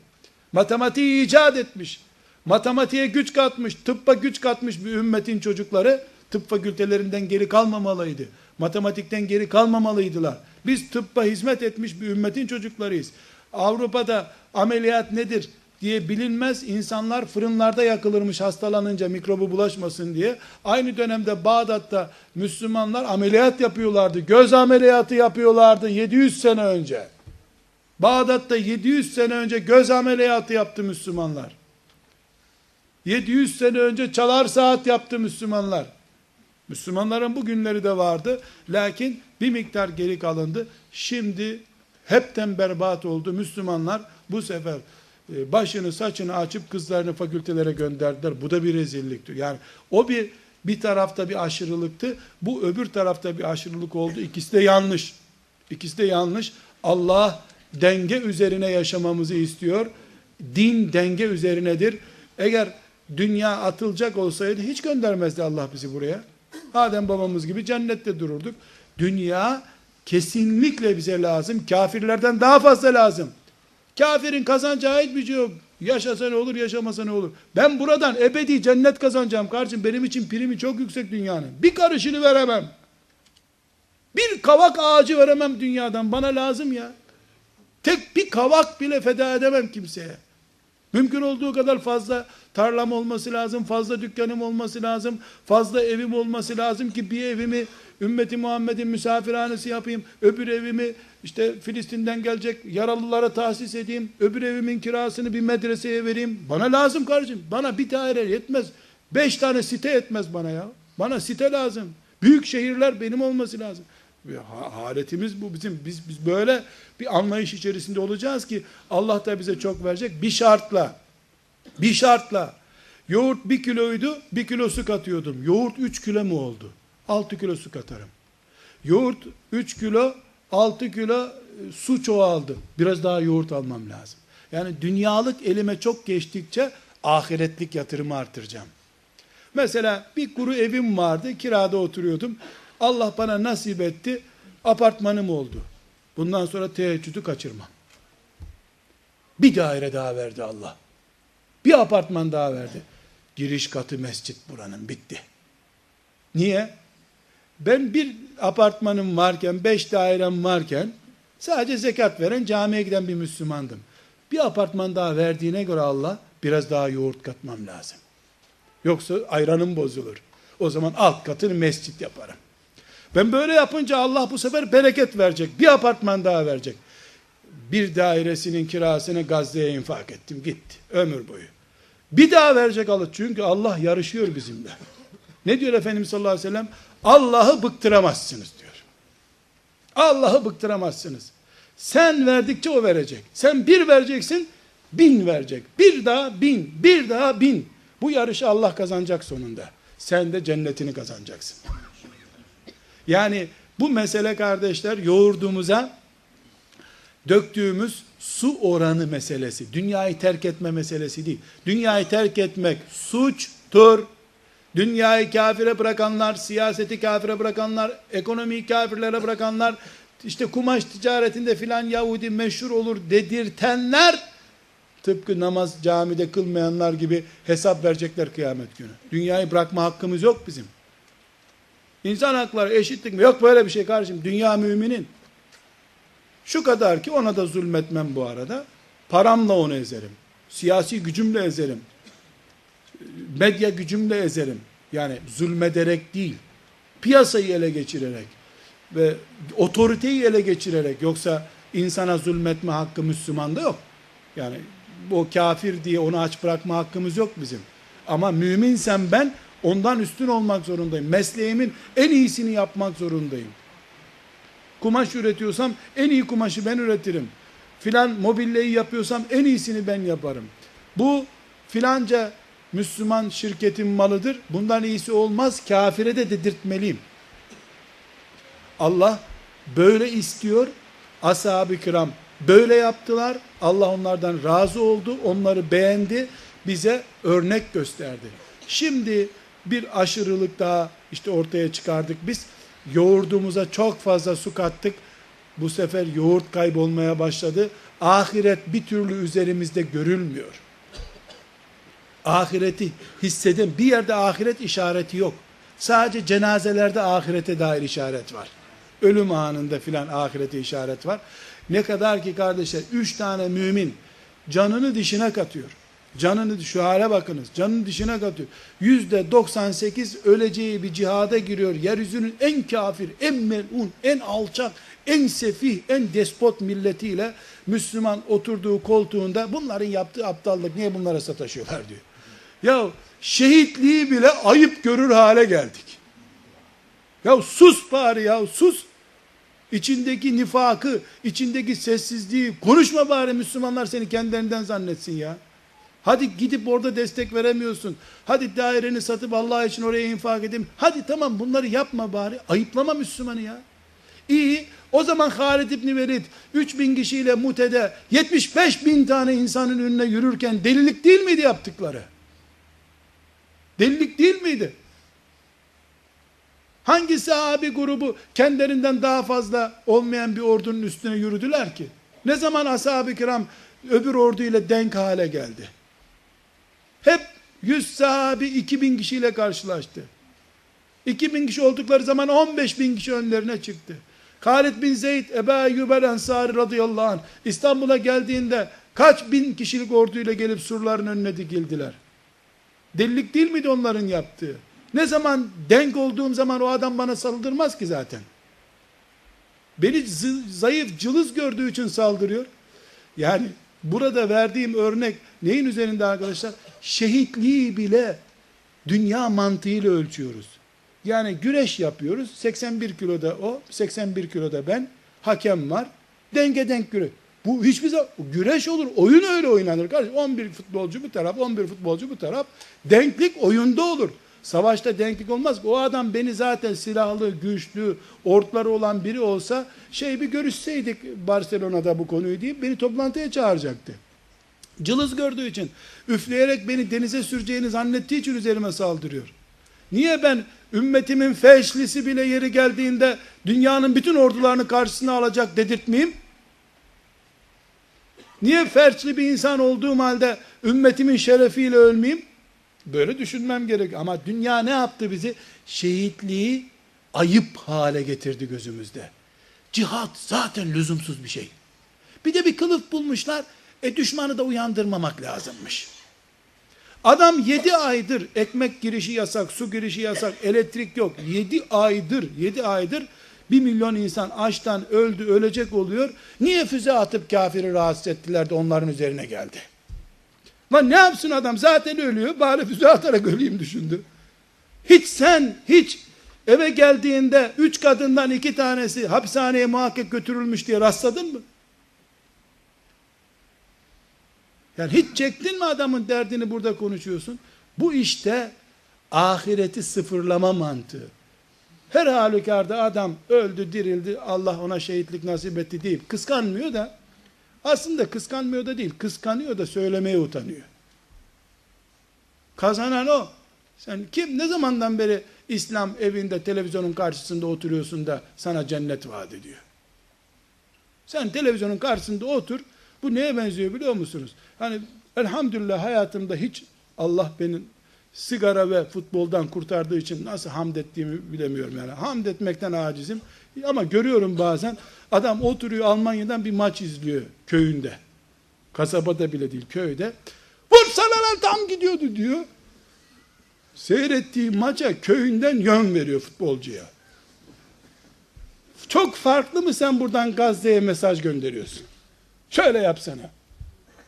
Matematiği icat etmiş. Matematiğe güç katmış, tıbba güç katmış bir ümmetin çocukları tıp fakültelerinden geri kalmamalıydı. Matematikten geri kalmamalıydılar. Biz tıbba hizmet etmiş bir ümmetin çocuklarıyız. Avrupa'da ameliyat nedir? diye bilinmez insanlar fırınlarda yakılırmış hastalanınca mikrobu bulaşmasın diye. Aynı dönemde Bağdat'ta Müslümanlar ameliyat yapıyorlardı. Göz ameliyatı yapıyorlardı 700 sene önce. Bağdat'ta 700 sene önce göz ameliyatı yaptı Müslümanlar. 700 sene önce çalar saat yaptı Müslümanlar. Müslümanların bu günleri de vardı. Lakin bir miktar geri kalındı. Şimdi hepten berbat oldu. Müslümanlar bu sefer e, başını saçını açıp kızlarını fakültelere gönderdiler. Bu da bir rezilliktir. Yani o bir bir tarafta bir aşırılıktı. Bu öbür tarafta bir aşırılık oldu. İkisi de yanlış. İkisi de yanlış. Allah denge üzerine yaşamamızı istiyor. Din denge üzerinedir. Eğer dünya atılacak olsaydı hiç göndermezdi Allah bizi buraya. Adem babamız gibi cennette dururduk. Dünya kesinlikle bize lazım. Kafirlerden daha fazla lazım. Kafirin kazanacağı hiçbir şey yok. Yaşasa ne olur, yaşamasa ne olur. Ben buradan ebedi cennet kazanacağım kardeşim. Benim için primi çok yüksek dünyanın. Bir karışını veremem. Bir kavak ağacı veremem dünyadan. Bana lazım ya. Tek bir kavak bile feda edemem kimseye. Mümkün olduğu kadar fazla tarlam olması lazım, fazla dükkanım olması lazım, fazla evim olması lazım ki bir evimi ümmeti Muhammed'in misafirhanesi yapayım, öbür evimi işte Filistin'den gelecek yaralılara tahsis edeyim, öbür evimin kirasını bir medreseye vereyim. Bana lazım kardeşim, bana bir daire yetmez, beş tane site yetmez bana ya. Bana site lazım. Büyük şehirler benim olması lazım. Haletimiz bu bizim. Biz, biz böyle bir anlayış içerisinde olacağız ki Allah da bize çok verecek. Bir şartla, bir şartla yoğurt bir kiloydu, bir kilo su katıyordum. Yoğurt üç kilo mu oldu? Altı kilo su katarım. Yoğurt üç kilo, altı kilo e, su çoğaldı. Biraz daha yoğurt almam lazım. Yani dünyalık elime çok geçtikçe ahiretlik yatırımı artıracağım. Mesela bir kuru evim vardı, kirada oturuyordum. Allah bana nasip etti. Apartmanım oldu. Bundan sonra teheccüdü kaçırmam. Bir daire daha verdi Allah. Bir apartman daha verdi. Giriş katı mescit buranın bitti. Niye? Ben bir apartmanım varken, beş dairem varken sadece zekat veren camiye giden bir Müslümandım. Bir apartman daha verdiğine göre Allah biraz daha yoğurt katmam lazım. Yoksa ayranım bozulur. O zaman alt katını mescit yaparım. Ben böyle yapınca Allah bu sefer bereket verecek. Bir apartman daha verecek. Bir dairesinin kirasını Gazze'ye infak ettim. Gitti. Ömür boyu. Bir daha verecek Allah. Çünkü Allah yarışıyor bizimle. Ne diyor Efendimiz sallallahu aleyhi ve sellem? Allah'ı bıktıramazsınız diyor. Allah'ı bıktıramazsınız. Sen verdikçe o verecek. Sen bir vereceksin, bin verecek. Bir daha bin, bir daha bin. Bu yarışı Allah kazanacak sonunda. Sen de cennetini kazanacaksın. Yani bu mesele kardeşler yoğurdumuza döktüğümüz su oranı meselesi. Dünyayı terk etme meselesi değil. Dünyayı terk etmek suçtur. Dünyayı kafire bırakanlar, siyaseti kafire bırakanlar, ekonomiyi kafirlere bırakanlar, işte kumaş ticaretinde filan Yahudi meşhur olur dedirtenler, tıpkı namaz camide kılmayanlar gibi hesap verecekler kıyamet günü. Dünyayı bırakma hakkımız yok bizim. İnsan hakları eşitlik mi? Yok böyle bir şey kardeşim. Dünya müminin. Şu kadar ki ona da zulmetmem bu arada. Paramla onu ezerim. Siyasi gücümle ezerim. Medya gücümle ezerim. Yani zulmederek değil. Piyasayı ele geçirerek ve otoriteyi ele geçirerek yoksa insana zulmetme hakkı Müslümanda yok. Yani o kafir diye onu aç bırakma hakkımız yok bizim. Ama müminsem ben Ondan üstün olmak zorundayım. Mesleğimin en iyisini yapmak zorundayım. Kumaş üretiyorsam en iyi kumaşı ben üretirim. Filan mobilyayı yapıyorsam en iyisini ben yaparım. Bu filanca Müslüman şirketin malıdır. Bundan iyisi olmaz. Kafire de dedirtmeliyim. Allah böyle istiyor. Ashab-ı kiram böyle yaptılar. Allah onlardan razı oldu. Onları beğendi. Bize örnek gösterdi. Şimdi bir aşırılık daha işte ortaya çıkardık. Biz yoğurdumuza çok fazla su kattık. Bu sefer yoğurt kaybolmaya başladı. Ahiret bir türlü üzerimizde görülmüyor. Ahireti hisseden bir yerde ahiret işareti yok. Sadece cenazelerde ahirete dair işaret var. Ölüm anında filan ahirete işaret var. Ne kadar ki kardeşler üç tane mümin canını dişine katıyor. Canını şu hale bakınız. Canını dişine katıyor. Yüzde 98 öleceği bir cihada giriyor. Yeryüzünün en kafir, en melun, en alçak, en sefih, en despot milletiyle Müslüman oturduğu koltuğunda bunların yaptığı aptallık niye bunlara sataşıyorlar diyor. Ya şehitliği bile ayıp görür hale geldik. Ya sus bari ya sus. İçindeki nifakı, içindeki sessizliği konuşma bari Müslümanlar seni kendilerinden zannetsin ya. Hadi gidip orada destek veremiyorsun. Hadi daireni satıp Allah için oraya infak edeyim. Hadi tamam bunları yapma bari. Ayıplama Müslümanı ya. İyi. O zaman Halid İbni Velid 3000 kişiyle Mute'de 75 bin tane insanın önüne yürürken delilik değil miydi yaptıkları? Delilik değil miydi? Hangi sahabi grubu kendilerinden daha fazla olmayan bir ordunun üstüne yürüdüler ki? Ne zaman ashab-ı kiram öbür ordu ile denk hale geldi? Hep 100 sahabi 2000 kişiyle karşılaştı. 2000 kişi oldukları zaman 15 bin kişi önlerine çıktı. Halid bin Zeyd Eba Eyyub el Ensari radıyallahu anh İstanbul'a geldiğinde kaç bin kişilik orduyla gelip surların önüne dikildiler. Delilik değil miydi onların yaptığı? Ne zaman denk olduğum zaman o adam bana saldırmaz ki zaten. Beni zayıf, cılız gördüğü için saldırıyor. Yani burada verdiğim örnek neyin üzerinde arkadaşlar? Şehitliği bile dünya mantığıyla ölçüyoruz. Yani güreş yapıyoruz. 81 kiloda o, 81 kiloda ben. Hakem var. Denge denk güreş. Bu hiçbir zaman güreş olur. Oyun öyle oynanır. Kardeşim 11 futbolcu bu taraf, 11 futbolcu bu taraf. Denklik oyunda olur. Savaşta denklik olmaz. O adam beni zaten silahlı, güçlü, ortları olan biri olsa şey bir görüşseydik Barcelona'da bu konuyu deyip beni toplantıya çağıracaktı. Cılız gördüğü için, üfleyerek beni denize süreceğini zannettiği için üzerime saldırıyor. Niye ben ümmetimin feşlisi bile yeri geldiğinde dünyanın bütün ordularını karşısına alacak dedirtmeyeyim? Niye ferçli bir insan olduğum halde ümmetimin şerefiyle ölmeyeyim? Böyle düşünmem gerek. Ama dünya ne yaptı bizi? Şehitliği ayıp hale getirdi gözümüzde. Cihat zaten lüzumsuz bir şey. Bir de bir kılıf bulmuşlar. E düşmanı da uyandırmamak lazımmış. Adam yedi aydır ekmek girişi yasak, su girişi yasak, elektrik yok. Yedi aydır, yedi aydır bir milyon insan açtan öldü, ölecek oluyor. Niye füze atıp kafiri rahatsız ettiler de onların üzerine geldi? Lan ne yapsın adam zaten ölüyor bari füze atarak öleyim düşündü. Hiç sen hiç eve geldiğinde üç kadından iki tanesi hapishaneye muhakkak götürülmüş diye rastladın mı? Yani hiç çektin mi adamın derdini burada konuşuyorsun? Bu işte ahireti sıfırlama mantığı. Her halükarda adam öldü dirildi Allah ona şehitlik nasip etti deyip kıskanmıyor da aslında kıskanmıyor da değil kıskanıyor da söylemeye utanıyor. Kazanan o. Sen kim ne zamandan beri İslam evinde televizyonun karşısında oturuyorsun da sana cennet vaat ediyor. Sen televizyonun karşısında otur. Bu neye benziyor biliyor musunuz? Hani elhamdülillah hayatımda hiç Allah benim sigara ve futboldan kurtardığı için nasıl hamd ettiğimi bilemiyorum yani. Hamd etmekten acizim. Ama görüyorum bazen adam oturuyor Almanya'dan bir maç izliyor köyünde. Kasabada bile değil köyde. Vursana lan tam gidiyordu diyor. Seyrettiği maça köyünden yön veriyor futbolcuya. Çok farklı mı sen buradan Gazze'ye mesaj gönderiyorsun? Şöyle yapsana.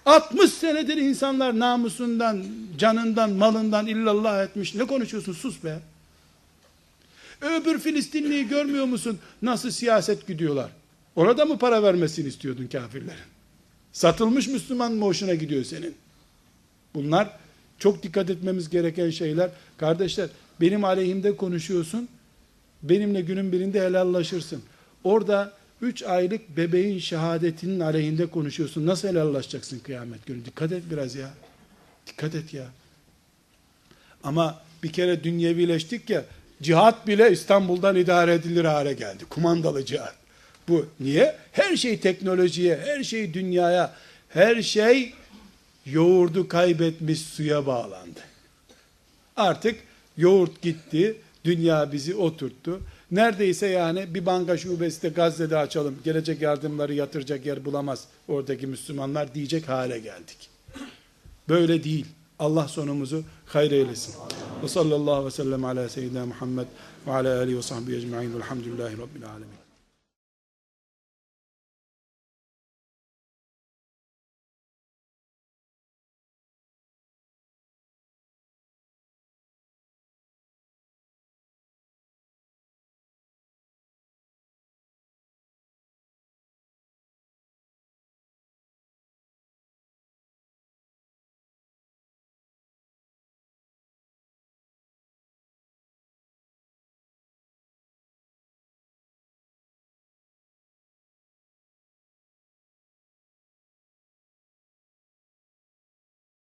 60 senedir insanlar namusundan, canından, malından illallah etmiş. Ne konuşuyorsun? Sus be. Öbür Filistinliyi görmüyor musun? Nasıl siyaset gidiyorlar? Ona da mı para vermesini istiyordun kafirlerin? Satılmış Müslüman mı hoşuna gidiyor senin? Bunlar çok dikkat etmemiz gereken şeyler. Kardeşler benim aleyhimde konuşuyorsun. Benimle günün birinde helallaşırsın. Orada 3 aylık bebeğin şehadetinin aleyhinde konuşuyorsun. Nasıl helallaşacaksın kıyamet günü? Dikkat et biraz ya. Dikkat et ya. Ama bir kere dünyevileştik ya, cihat bile İstanbul'dan idare edilir hale geldi. Kumandalı cihat. Bu niye? Her şey teknolojiye, her şey dünyaya, her şey yoğurdu kaybetmiş suya bağlandı. Artık yoğurt gitti, dünya bizi oturttu. Neredeyse yani bir banka şubesi de Gazze'de açalım. Gelecek yardımları yatıracak yer bulamaz oradaki Müslümanlar diyecek hale geldik. Böyle değil. Allah sonumuzu hayır eylesin. Ve sallallahu ve sellem ala seyyidina Muhammed ve ala alihi ve sahbihi ecma'in velhamdülillahi rabbil alemin.